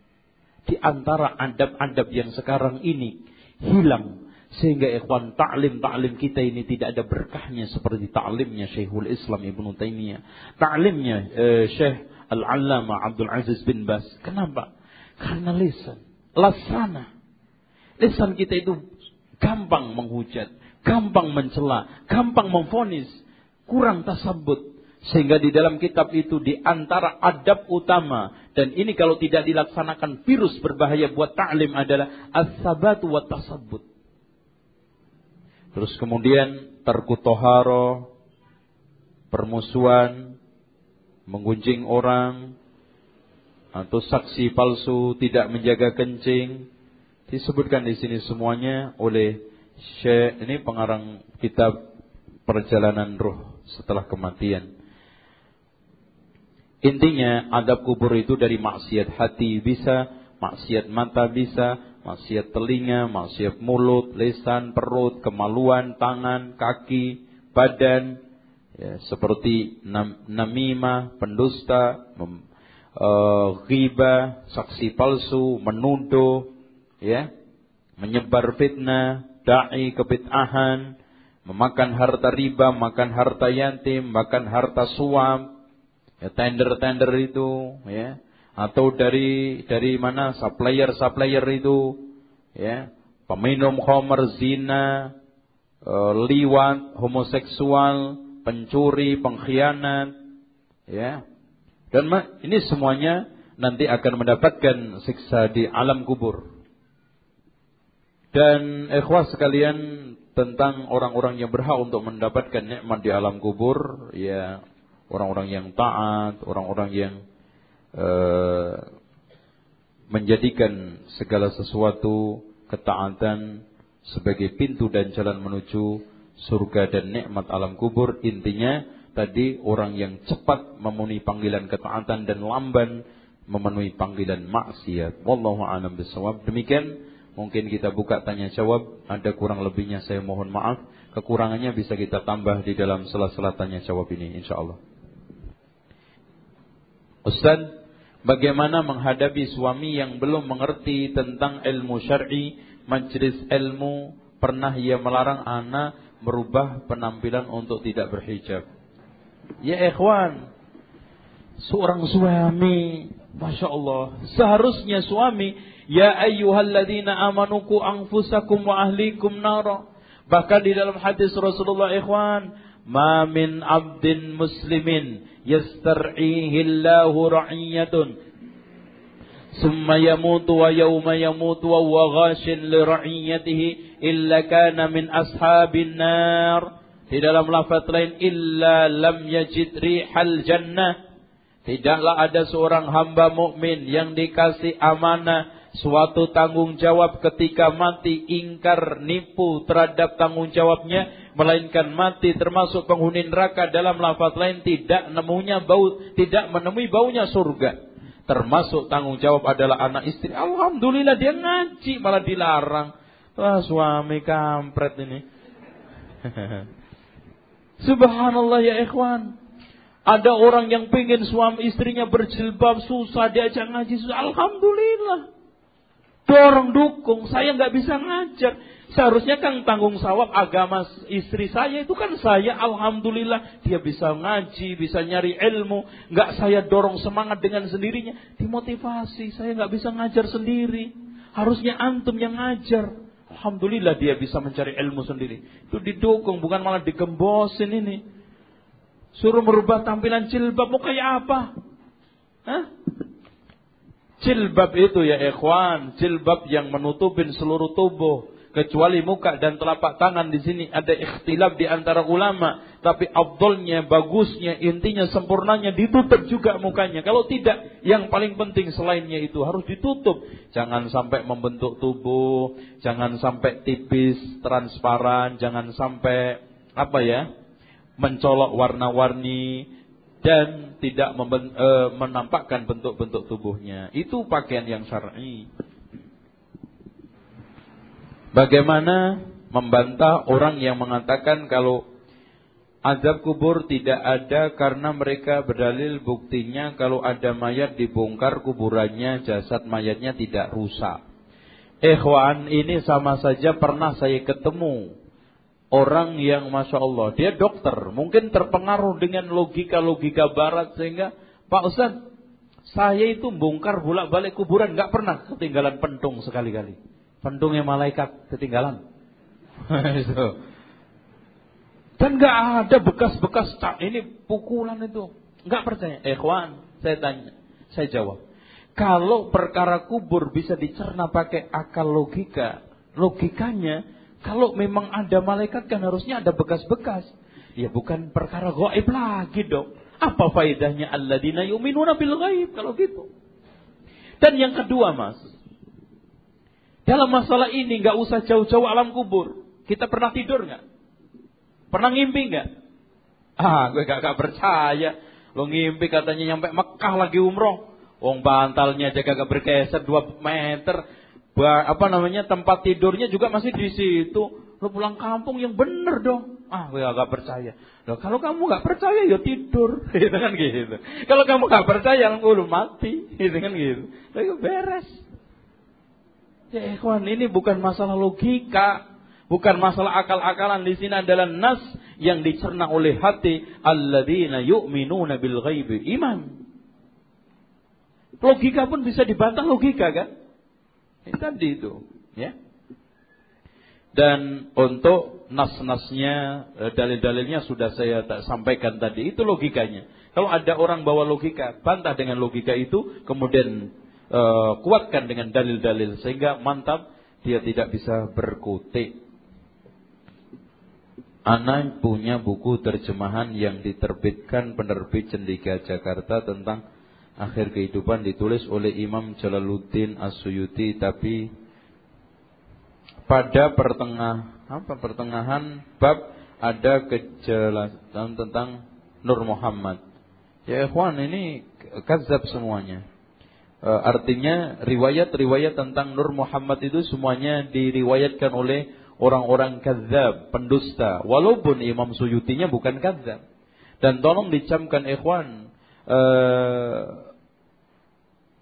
Di antara adab-adab yang sekarang ini hilang sehingga ikhwan ta'lim-ta'lim kita ini tidak ada berkahnya seperti ta'limnya Syekhul Islam Ibnu Taimiyah. Ta'limnya eh, Syekh Al-Allamah Abdul Aziz bin Bas. Kenapa? Karena lisan. Lasana. Lisan kita itu gampang menghujat. Gampang mencela. Gampang memfonis. Kurang tasabut. Sehingga di dalam kitab itu di antara adab utama. Dan ini kalau tidak dilaksanakan virus berbahaya buat ta'lim adalah as-sabatu wa tasabut. Terus kemudian terkutoharo, permusuhan, menggunjing orang, atau saksi palsu tidak menjaga kencing disebutkan di sini semuanya oleh Syekh ini pengarang kitab perjalanan ruh setelah kematian. Intinya adab kubur itu dari maksiat hati bisa, maksiat mata bisa, maksiat telinga, maksiat mulut, lisan, perut, kemaluan, tangan, kaki, badan, ya, seperti nam, namimah, pendusta, uh, saksi palsu, menuduh, ya, menyebar fitnah, dai kebid'ahan, memakan harta riba, makan harta yatim, makan harta suap, ya tender-tender itu, ya, atau dari dari mana supplier-supplier itu, ya, peminum khamr, zina, uh, liwat, homoseksual, pencuri, pengkhianat, ya, dan ini semuanya nanti akan mendapatkan siksa di alam kubur. Dan ikhwah sekalian tentang orang-orang yang berhak untuk mendapatkan nikmat di alam kubur, ya orang-orang yang taat, orang-orang yang uh, menjadikan segala sesuatu ketaatan sebagai pintu dan jalan menuju surga dan nikmat alam kubur. Intinya tadi orang yang cepat memenuhi panggilan ketaatan dan lamban memenuhi panggilan maksiat. Wallahu a'lam bishawab. Demikian mungkin kita buka tanya jawab. Ada kurang lebihnya saya mohon maaf. Kekurangannya bisa kita tambah di dalam sela-sela tanya jawab ini insyaallah. Ustaz, bagaimana menghadapi suami yang belum mengerti tentang ilmu syar'i, majlis ilmu, pernah ia melarang anak merubah penampilan untuk tidak berhijab. Ya ikhwan, seorang suami Masya Allah. Seharusnya suami, Ya ayyuhalladzina amanuku anfusakum wa ahlikum nara. Bahkan di dalam hadis Rasulullah ikhwan, Ma min abdin muslimin yastar'ihi Allahu ra'iyatun. Wa yawma yamutu wa ghashin li ra'iyatihi illa kana min ashabin nar. Di dalam lafaz lain illa lam yajid rihal jannah. Tidaklah ada seorang hamba mukmin yang dikasih amanah suatu tanggung jawab ketika mati ingkar nipu terhadap tanggung jawabnya melainkan mati termasuk penghuni neraka. Dalam lafaz lain tidak nemunya bau tidak menemui baunya surga. Termasuk tanggung jawab adalah anak istri. Alhamdulillah dia ngaji malah dilarang. Wah suami kampret ini subhanallah ya ikhwan ada orang yang pengen suami istrinya berjilbab susah diajak ngaji susah. Alhamdulillah. Dorong dukung. Saya nggak bisa ngajar. Seharusnya kan tanggung jawab agama istri saya itu kan saya. Alhamdulillah dia bisa ngaji, bisa nyari ilmu. Nggak saya dorong semangat dengan sendirinya. Dimotivasi. Saya nggak bisa ngajar sendiri. Harusnya antum yang ngajar. Alhamdulillah dia bisa mencari ilmu sendiri. Itu didukung bukan malah digembosin ini. Suruh merubah tampilan jilbab mau kayak apa? Hah? Jilbab itu ya ikhwan, jilbab yang menutupin seluruh tubuh kecuali muka dan telapak tangan di sini ada ikhtilaf di antara ulama, tapi abdulnya, bagusnya, intinya sempurnanya ditutup juga mukanya. Kalau tidak, yang paling penting selainnya itu harus ditutup. Jangan sampai membentuk tubuh, jangan sampai tipis, transparan, jangan sampai apa ya? mencolok warna-warni dan tidak e, menampakkan bentuk-bentuk tubuhnya. Itu pakaian yang syar'i. Bagaimana membantah orang yang mengatakan kalau azab kubur tidak ada karena mereka berdalil buktinya kalau ada mayat dibongkar kuburannya jasad mayatnya tidak rusak. Ikhwan ini sama saja pernah saya ketemu orang yang masya Allah dia dokter. Mungkin terpengaruh dengan logika-logika barat sehingga Pak Ustaz saya itu bongkar bolak balik kuburan. Nggak pernah ketinggalan pentung sekali-kali pentungnya malaikat ketinggalan dan nggak ada bekas-bekas ini pukulan itu nggak percaya Ikhwan saya tanya saya jawab kalau perkara kubur bisa dicerna pakai akal logika logikanya kalau memang ada malaikat kan harusnya ada bekas-bekas. Ya bukan perkara gaib lagi dong. Apa faedahnya alladzina yu'minuna bil ghaib kalau gitu. Dan yang kedua mas. Dalam masalah ini nggak usah jauh-jauh alam kubur. Kita pernah tidur nggak? Pernah ngimpi nggak? Ah, gue gak, gak percaya. Lo ngimpi katanya nyampe Mekah lagi umroh. Wong bantalnya aja gak bergeser 2 meter apa namanya tempat tidurnya juga masih di situ. Lo pulang kampung yang bener dong. Ah, gue agak percaya. Loh, kalau kamu nggak percaya ya tidur, gitu kan gitu. Kalau kamu nggak percaya, lu mati, gitu kan gitu. Lalu beres. Ya ikhwan, ini bukan masalah logika, bukan masalah akal-akalan di sini adalah nas yang dicerna oleh hati alladzina yu'minuna bil ghaibi iman. Logika pun bisa dibantah logika kan? Ini tadi itu, ya. Dan untuk nas-nasnya, eh, dalil-dalilnya sudah saya tak sampaikan tadi. Itu logikanya. Kalau ada orang bawa logika, bantah dengan logika itu, kemudian uh, kuatkan dengan dalil-dalil sehingga mantap dia tidak bisa berkutik. Ana punya buku terjemahan yang diterbitkan penerbit Cendika Jakarta tentang akhir kehidupan ditulis oleh Imam Jalaluddin As-Suyuti tapi pada pertengah apa pertengahan bab ada kejelasan tentang Nur Muhammad. Ya ikhwan ini kazab semuanya. E, artinya riwayat-riwayat tentang Nur Muhammad itu semuanya diriwayatkan oleh orang-orang kazab, pendusta. Walaupun Imam Suyutinya bukan kazab. Dan tolong dicamkan ikhwan, e,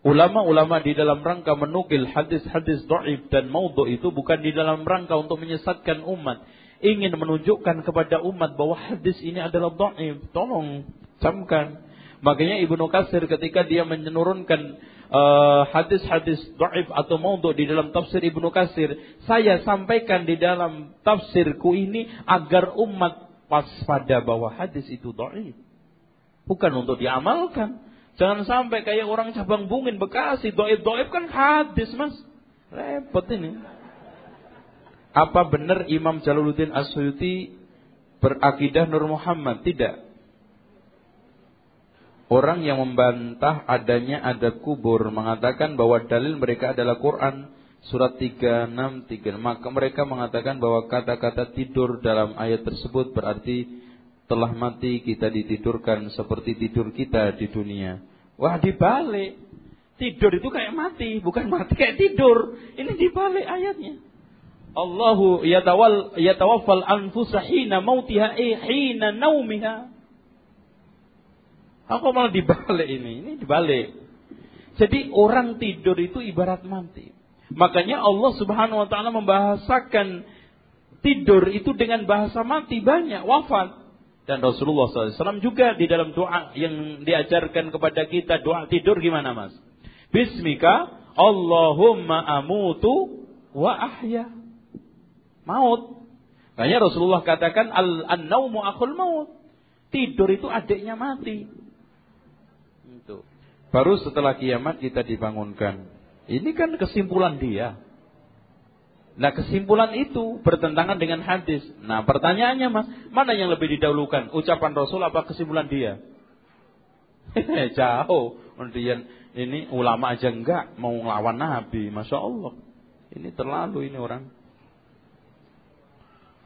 ulama-ulama di dalam rangka menukil hadis-hadis dhaif dan maudhu itu bukan di dalam rangka untuk menyesatkan umat ingin menunjukkan kepada umat bahwa hadis ini adalah dhaif. Tolong camkan. Makanya Ibnu Katsir ketika dia menurunkan uh, hadis-hadis dhaif atau maudhu di dalam tafsir Ibnu Katsir, saya sampaikan di dalam tafsirku ini agar umat waspada bahwa hadis itu dhaif. Bukan untuk diamalkan. Jangan sampai kayak orang cabang bungin Bekasi, dhaif-dhaif kan hadis, Mas. Repot ini. Apa benar Imam Jalaluddin Asyuti berakidah Nur Muhammad? Tidak. Orang yang membantah adanya ada kubur mengatakan bahwa dalil mereka adalah Quran surat 363. Maka mereka mengatakan bahwa kata-kata tidur dalam ayat tersebut berarti telah mati kita ditidurkan seperti tidur kita di dunia. Wah dibalik. Tidur itu kayak mati, bukan mati kayak tidur. Ini dibalik ayatnya. Allahu yatawal yatawaffal anfusa hina mautiha eh hina naumiha. Aku malah dibalik ini, ini dibalik. Jadi orang tidur itu ibarat mati. Makanya Allah Subhanahu wa taala membahasakan tidur itu dengan bahasa mati banyak, wafat. Dan Rasulullah SAW juga di dalam doa yang diajarkan kepada kita doa tidur gimana mas? Bismika Allahumma amutu wa ahya maut. Makanya Rasulullah katakan al-naumu akhul maut. Tidur itu adiknya mati. Baru setelah kiamat kita dibangunkan. Ini kan kesimpulan dia. Nah kesimpulan itu bertentangan dengan hadis. Nah pertanyaannya mas, mana yang lebih didahulukan? Ucapan Rasul apa kesimpulan dia? Jauh. Kemudian ini ulama aja enggak mau ngelawan Nabi. Masya Allah. Ini terlalu ini orang.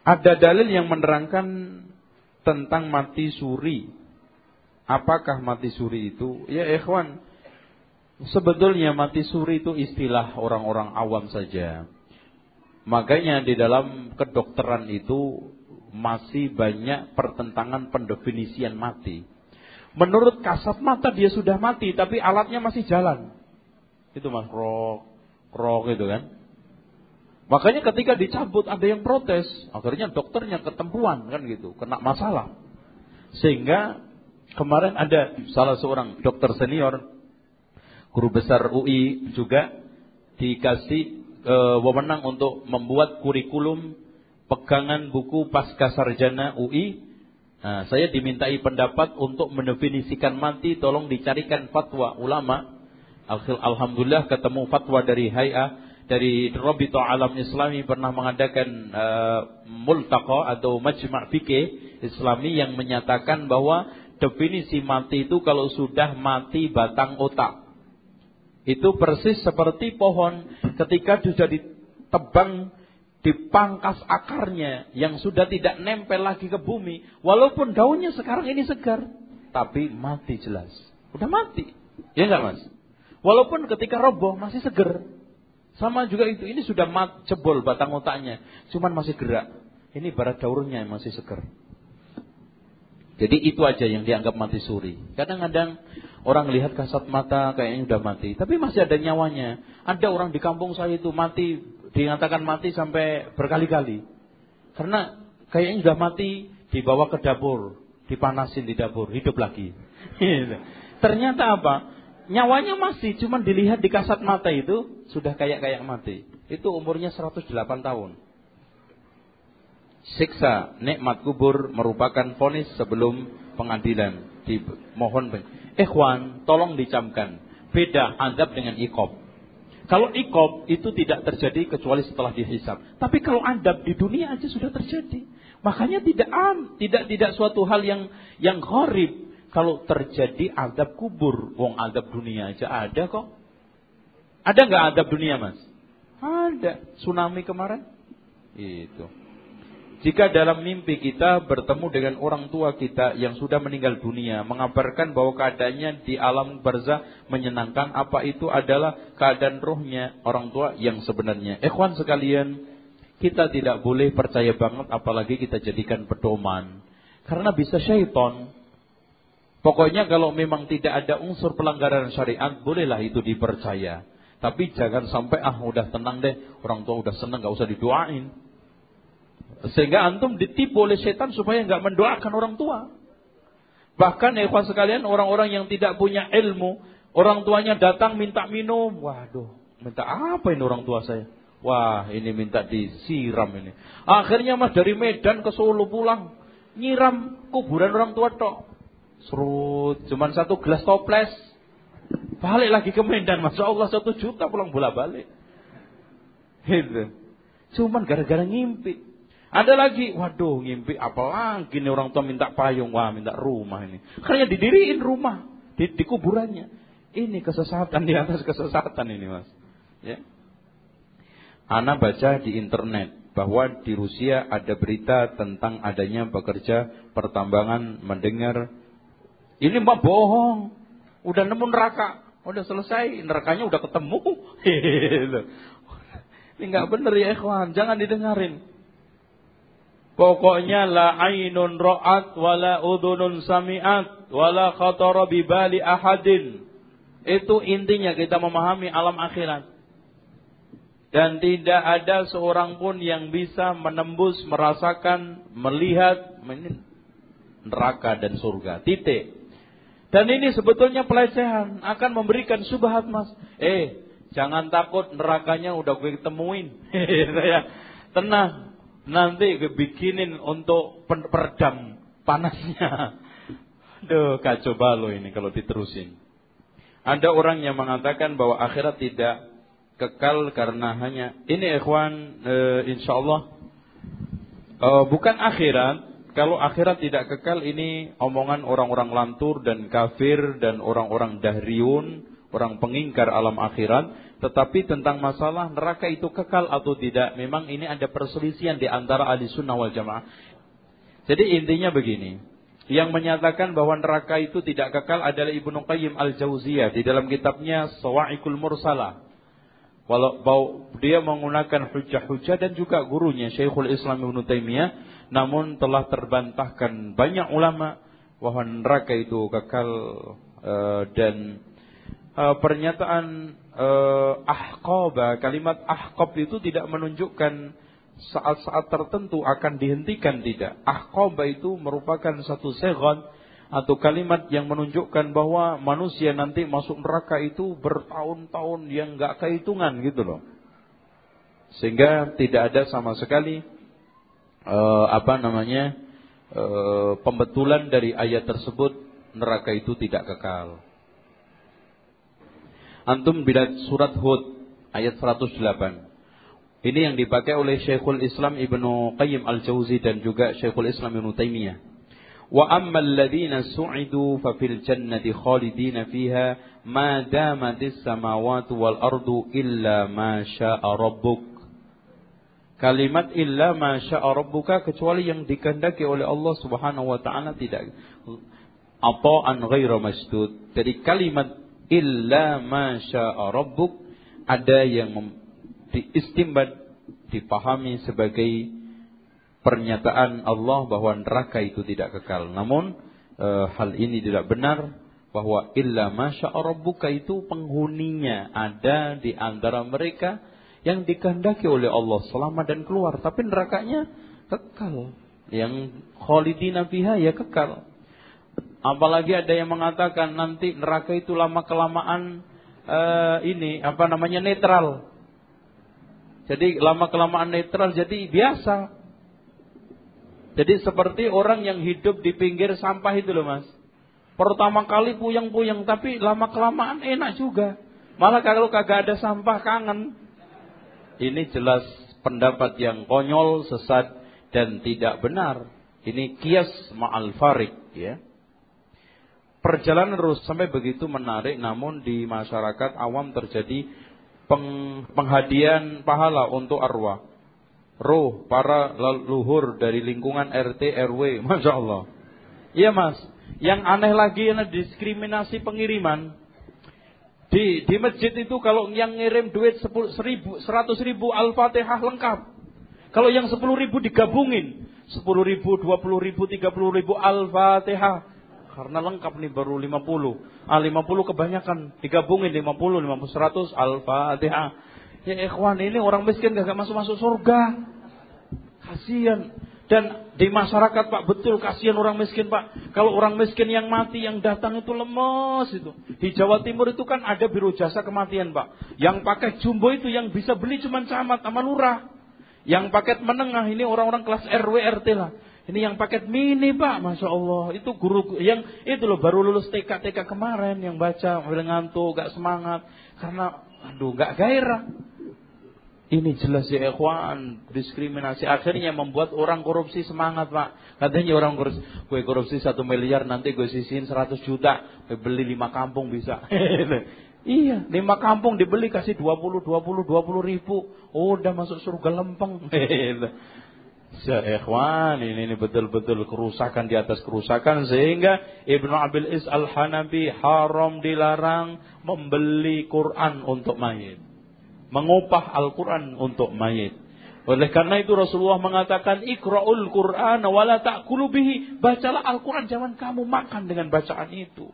Ada dalil yang menerangkan tentang mati suri. Apakah mati suri itu? Ya ikhwan, sebetulnya mati suri itu istilah orang-orang awam saja. Makanya di dalam kedokteran itu masih banyak pertentangan pendefinisian mati. Menurut kasat mata dia sudah mati, tapi alatnya masih jalan. Itu mas, krok, krok itu kan. Makanya ketika dicabut ada yang protes, akhirnya dokternya ketempuan kan gitu, kena masalah. Sehingga kemarin ada salah seorang dokter senior, guru besar UI juga dikasih e, wewenang untuk membuat kurikulum pegangan buku pasca sarjana UI. Nah, saya dimintai pendapat untuk mendefinisikan mati, tolong dicarikan fatwa ulama. Alhamdulillah ketemu fatwa dari Hay'ah dari Robito Alam Islami pernah mengadakan uh, multaqa atau majma' fikih Islami yang menyatakan bahwa definisi mati itu kalau sudah mati batang otak. Itu persis seperti pohon ketika sudah ditebang dipangkas akarnya yang sudah tidak nempel lagi ke bumi, walaupun daunnya sekarang ini segar, tapi mati jelas. Udah mati. Ya enggak, Mas? Walaupun ketika roboh masih segar. Sama juga itu. Ini sudah mat, jebol batang otaknya. Cuman masih gerak. Ini barat daurnya yang masih segar. Jadi itu aja yang dianggap mati suri. Kadang-kadang orang lihat kasat mata kayaknya sudah mati. Tapi masih ada nyawanya. Ada orang di kampung saya itu mati. Dinyatakan mati sampai berkali-kali. Karena kayaknya sudah mati dibawa ke dapur. Dipanasin di dapur. Hidup lagi. Ternyata apa? nyawanya masih, cuma dilihat di kasat mata itu sudah kayak-kayak mati. Itu umurnya 108 tahun. Siksa nikmat kubur merupakan fonis sebelum pengadilan. Dimohon, ikhwan, tolong dicamkan. Beda azab dengan ikob. Kalau ikob itu tidak terjadi kecuali setelah dihisap. Tapi kalau adab di dunia aja sudah terjadi. Makanya tidak am, tidak tidak suatu hal yang yang horib kalau terjadi adab kubur. Wong adab dunia aja ada kok. Ada nggak adab dunia mas? Ada. Tsunami kemarin? Itu. Jika dalam mimpi kita bertemu dengan orang tua kita yang sudah meninggal dunia, mengabarkan bahwa keadaannya di alam barzah menyenangkan, apa itu adalah keadaan rohnya orang tua yang sebenarnya. Ikhwan sekalian, kita tidak boleh percaya banget apalagi kita jadikan pedoman. Karena bisa syaitan. Pokoknya kalau memang tidak ada unsur pelanggaran syariat, bolehlah itu dipercaya. Tapi jangan sampai ah udah tenang deh, orang tua udah senang gak usah didoain. Sehingga antum ditipu oleh setan supaya nggak mendoakan orang tua. Bahkan ya sekalian orang-orang yang tidak punya ilmu, orang tuanya datang minta minum, waduh, minta apa ini orang tua saya? Wah, ini minta disiram ini. Akhirnya mas dari Medan ke Solo pulang, nyiram kuburan orang tua tok. Serut, cuman satu gelas toples. Balik lagi ke Medan, masya Allah satu juta pulang bola balik. Gitu. Cuman gara-gara ngimpi. Ada lagi, waduh ngimpi apalagi nih orang tua minta payung, wah minta rumah ini. Karena didiriin rumah di, di kuburannya. Ini kesesatan di atas kesesatan ini mas. Ya. Ana baca di internet bahwa di Rusia ada berita tentang adanya bekerja pertambangan mendengar ini mbak bohong, udah nemu neraka, udah selesai, nerakanya udah ketemu. ini nggak bener ya ikhwan, jangan didengarin. Pokoknya la ainun ra'at wala udhunun sami'at wala khatara bibali ahadin. Itu intinya kita memahami alam akhirat. Dan tidak ada seorang pun yang bisa menembus, merasakan, melihat neraka dan surga. Titik. Dan ini sebetulnya pelecehan akan memberikan subhat mas. Eh, jangan takut nerakanya udah gue temuin. ya, tenang, nanti bikinin untuk peredam panasnya. Duh, kacau balau ini kalau diterusin. Ada orang yang mengatakan bahwa akhirat tidak kekal karena hanya ini ikhwan e, insya Allah e, bukan akhirat. Kalau akhirat tidak kekal ini omongan orang-orang lantur dan kafir dan orang-orang dahriun, orang pengingkar alam akhirat tetapi tentang masalah neraka itu kekal atau tidak, memang ini ada perselisihan di antara ahli sunnah wal jamaah. Jadi intinya begini, yang menyatakan bahwa neraka itu tidak kekal adalah Ibnu Qayyim al-Jauziyah di dalam kitabnya Sawa'iqul Mursalah. Walau dia menggunakan hujah-hujah dan juga gurunya Syekhul Islam Ibnu Taimiyah, namun telah terbantahkan banyak ulama bahwa neraka itu kekal uh, dan uh, pernyataan uh, ahqaba, kalimat ahqab itu tidak menunjukkan saat-saat tertentu akan dihentikan tidak. Ahqaba itu merupakan satu segon atau kalimat yang menunjukkan bahwa manusia nanti masuk neraka itu bertahun-tahun yang nggak kehitungan gitu loh. Sehingga tidak ada sama sekali uh, apa namanya uh, pembetulan dari ayat tersebut neraka itu tidak kekal. Antum bila surat Hud ayat 108. Ini yang dipakai oleh Syekhul Islam Ibnu Qayyim Al-Jauzi dan juga Syekhul Islam Ibnu Taimiyah. Wa ammal ladzina su'idu fa fil jannati khalidina fiha ma damatis samawati wal ardu illa ma syaa rabbuk. Kalimat illa ma syaa rabbuka kecuali yang dikehendaki oleh Allah Subhanahu wa taala tidak ata'an ghaira masdud. Jadi kalimat illa ma syaa rabbuk ada yang diistimbat dipahami sebagai pernyataan Allah bahwa neraka itu tidak kekal. Namun e, hal ini tidak benar bahwa illa masya rabbuka itu penghuninya ada di antara mereka yang dikehendaki oleh Allah selamat dan keluar tapi nerakanya kekal. Yang khalidina fiha ya kekal. Apalagi ada yang mengatakan nanti neraka itu lama kelamaan uh, ini apa namanya netral. Jadi lama kelamaan netral jadi biasa. Jadi seperti orang yang hidup di pinggir sampah itu loh mas. Pertama kali puyeng-puyeng tapi lama kelamaan enak juga. Malah kalau kagak ada sampah kangen. Ini jelas pendapat yang konyol, sesat dan tidak benar. Ini kias ma'al farik ya. Perjalanan terus sampai begitu menarik namun di masyarakat awam terjadi peng, penghadian pahala untuk arwah. Roh para leluhur dari lingkungan RT RW, Masya Allah. Iya mas, yang aneh lagi adalah diskriminasi pengiriman. Di, di masjid itu kalau yang ngirim duit seribu, seratus ribu Al-Fatihah lengkap. Kalau yang sepuluh ribu digabungin, sepuluh ribu, dua puluh ribu, tiga puluh ribu Al-Fatihah. Karena lengkap nih baru lima puluh. Ah lima puluh kebanyakan, digabungin lima puluh, lima puluh, seratus Al-Fatihah. Ya ikhwan ini orang miskin gak masuk-masuk surga. Kasihan. Dan di masyarakat Pak betul kasihan orang miskin Pak. Kalau orang miskin yang mati yang datang itu lemes itu. Di Jawa Timur itu kan ada biro jasa kematian Pak. Yang pakai jumbo itu yang bisa beli cuma camat sama lurah. Yang paket menengah ini orang-orang kelas RW RT lah. Ini yang paket mini Pak, Masya Allah. Itu guru yang itu loh baru lulus TK TK kemarin yang baca udah ngantuk, gak semangat karena aduh gak gairah. Ini jelas ya ikhwan, diskriminasi akhirnya membuat orang korupsi semangat pak. Katanya orang korupsi, gue korupsi satu miliar nanti gue sisihin seratus juta, gue beli lima kampung bisa. iya, lima kampung dibeli kasih dua puluh, dua puluh, dua puluh ribu, oh, udah masuk surga lempeng. Ya ikhwan, ini, ini betul-betul kerusakan di atas kerusakan sehingga Ibnu Abil Is Al-Hanabi haram dilarang membeli Quran untuk mayit mengupah Al-Quran untuk mayit. Oleh karena itu Rasulullah mengatakan ikra'ul Qur'an wala ta'kulu. Bacalah Al-Quran, jangan kamu makan dengan bacaan itu.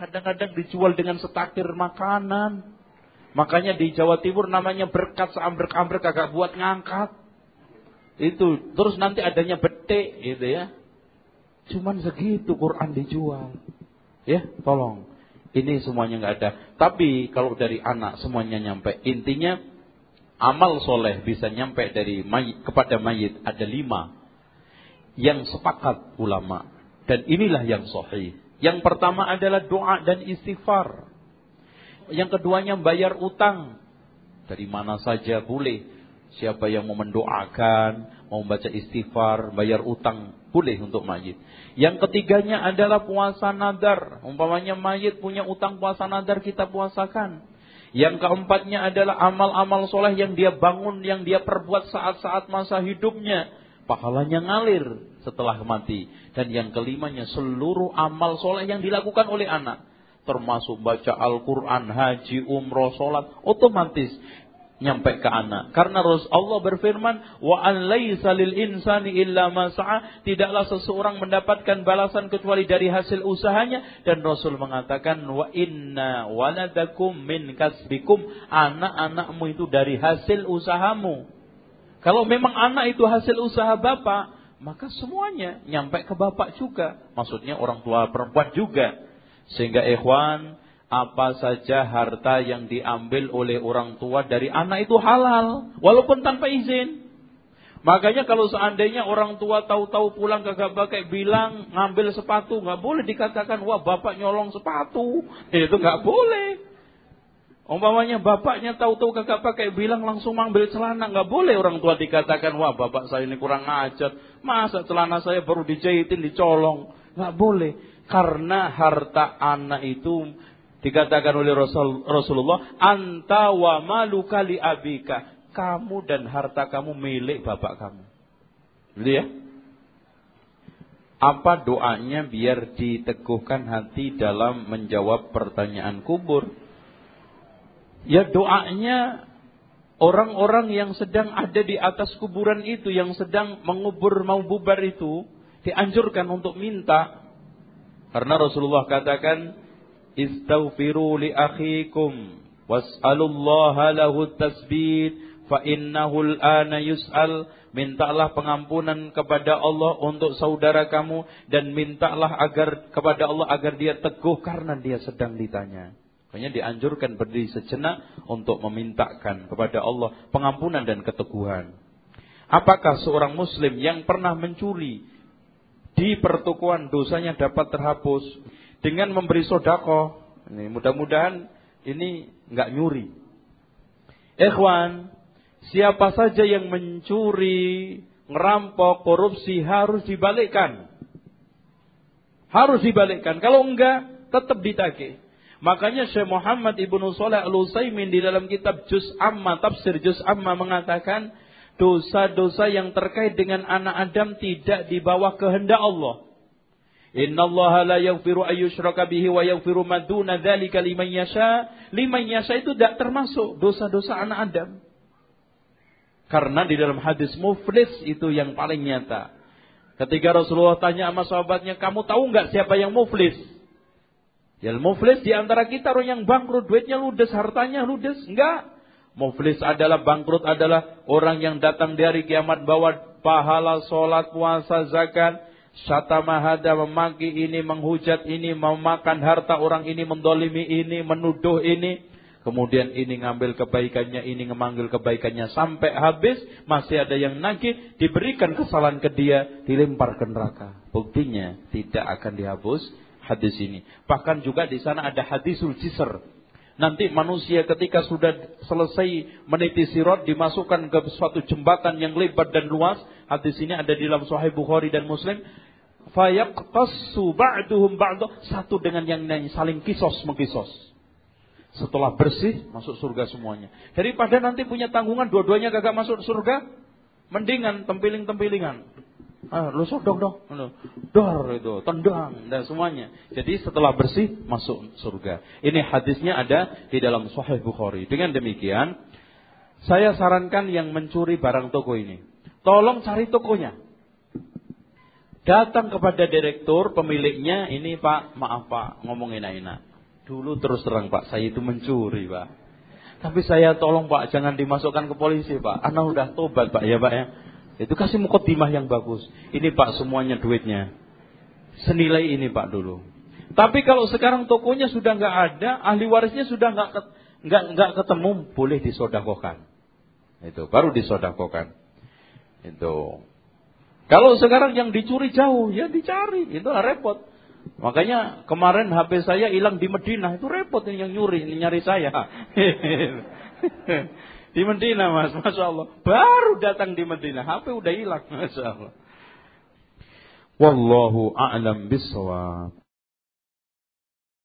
Kadang-kadang dijual dengan setakir makanan. Makanya di Jawa Timur namanya berkat seambrek-ambrek agak buat ngangkat. Itu terus nanti adanya betik gitu ya. Cuman segitu Quran dijual. Ya, tolong. Ini semuanya nggak ada. Tapi kalau dari anak semuanya nyampe. Intinya amal soleh bisa nyampe dari mayit kepada mayit ada lima yang sepakat ulama. Dan inilah yang sahih. Yang pertama adalah doa dan istighfar. Yang keduanya bayar utang. Dari mana saja boleh. Siapa yang mau mendoakan, mau membaca istighfar, bayar utang, boleh untuk mayit. Yang ketiganya adalah puasa nadar. Umpamanya mayit punya utang puasa nadar kita puasakan. Yang keempatnya adalah amal-amal soleh yang dia bangun, yang dia perbuat saat-saat masa hidupnya. Pahalanya ngalir setelah mati. Dan yang kelimanya seluruh amal soleh yang dilakukan oleh anak. Termasuk baca Al-Quran, haji, umroh, sholat. Otomatis nyampe ke anak. Karena Allah berfirman, "Wa an laisa lil insani illa ma Tidaklah seseorang mendapatkan balasan kecuali dari hasil usahanya dan Rasul mengatakan, "Wa inna waladakum min kasbikum." Anak-anakmu itu dari hasil usahamu. Kalau memang anak itu hasil usaha bapak, maka semuanya nyampe ke bapak juga. Maksudnya orang tua perempuan juga. Sehingga ikhwan, apa saja harta yang diambil oleh orang tua dari anak itu halal, walaupun tanpa izin. Makanya kalau seandainya orang tua tahu-tahu pulang kagak pakai bilang ngambil sepatu, nggak boleh dikatakan wah bapak nyolong sepatu, itu nggak boleh. Umpamanya bapaknya tahu-tahu kagak pakai bilang langsung ngambil celana, nggak boleh orang tua dikatakan wah bapak saya ini kurang ajar, masa celana saya baru dijahitin dicolong, nggak boleh. Karena harta anak itu Dikatakan oleh Rasul, Rasulullah, anta wa maluka li abika. Kamu dan harta kamu milik bapak kamu. Gitu ya? Apa doanya biar diteguhkan hati dalam menjawab pertanyaan kubur? Ya doanya orang-orang yang sedang ada di atas kuburan itu, yang sedang mengubur mau bubar itu, dianjurkan untuk minta. Karena Rasulullah katakan, istaghfiru li akhikum was'alullaha lahu tasbit fa innahu al-ana yus'al mintalah pengampunan kepada Allah untuk saudara kamu dan mintalah agar kepada Allah agar dia teguh karena dia sedang ditanya. Makanya dianjurkan berdiri sejenak untuk memintakan kepada Allah pengampunan dan keteguhan. Apakah seorang muslim yang pernah mencuri di pertukuan dosanya dapat terhapus? Dengan memberi sodako. Ini mudah-mudahan ini nggak nyuri. Ikhwan, siapa saja yang mencuri, ngerampok, korupsi harus dibalikkan. Harus dibalikkan. Kalau enggak, tetap ditagih. Makanya Syekh Muhammad Ibnu Shalih Al-Utsaimin di dalam kitab Juz Amma, tafsir Juz Amma mengatakan, dosa-dosa yang terkait dengan anak Adam tidak di bawah kehendak Allah. Inna Allah la yaghfiru ayyushraka bihi wa yaghfiru ma duna dzalika yasha. Liman yasha itu tidak termasuk dosa-dosa anak Adam. Karena di dalam hadis muflis itu yang paling nyata. Ketika Rasulullah tanya sama sahabatnya, kamu tahu nggak siapa yang muflis? Yang muflis di antara kita orang yang bangkrut, duitnya ludes, hartanya ludes. Enggak. Muflis adalah bangkrut adalah orang yang datang dari kiamat bawa pahala, sholat, puasa, zakat, Syatamahada memaki ini, menghujat ini, memakan harta orang ini, mendolimi ini, menuduh ini. Kemudian ini ngambil kebaikannya, ini ngemanggil kebaikannya sampai habis. Masih ada yang nagih, diberikan kesalahan ke dia, dilempar ke neraka. Buktinya tidak akan dihapus hadis ini. Bahkan juga di sana ada hadisul jisr. Nanti manusia ketika sudah selesai meniti sirat dimasukkan ke suatu jembatan yang lebar dan luas. Hadis ini ada di dalam Sahih Bukhari dan Muslim. Fayaqtassu ba'duhum ba'du satu dengan yang lain saling kisos mengkisos. Setelah bersih masuk surga semuanya. Daripada nanti punya tanggungan dua-duanya gagak masuk surga, mendingan tempiling-tempilingan. Ah, lu sodok dong. Dor itu, tendang dan semuanya. Jadi setelah bersih masuk surga. Ini hadisnya ada di dalam Sahih Bukhari. Dengan demikian, saya sarankan yang mencuri barang toko ini, tolong cari tokonya. Datang kepada direktur pemiliknya, ini Pak, maaf Pak, ngomong enak-enak. Dulu terus terang Pak, saya itu mencuri Pak. Tapi saya tolong Pak, jangan dimasukkan ke polisi Pak. Anak udah tobat Pak ya Pak ya. Itu kasih mukotimah yang bagus. Ini Pak semuanya duitnya. Senilai ini Pak dulu. Tapi kalau sekarang tokonya sudah nggak ada, ahli warisnya sudah nggak nggak nggak ketemu, boleh disodakokan. Itu baru disodakokan. Itu. Kalau sekarang yang dicuri jauh, ya dicari, itu repot. Makanya kemarin HP saya hilang di Medina, itu repot yang nyuri, nyari saya. Di Medina mas, Masya Allah. Baru datang di Medina, HP udah hilang, Masya Allah. Wallahu a'lam bisawab.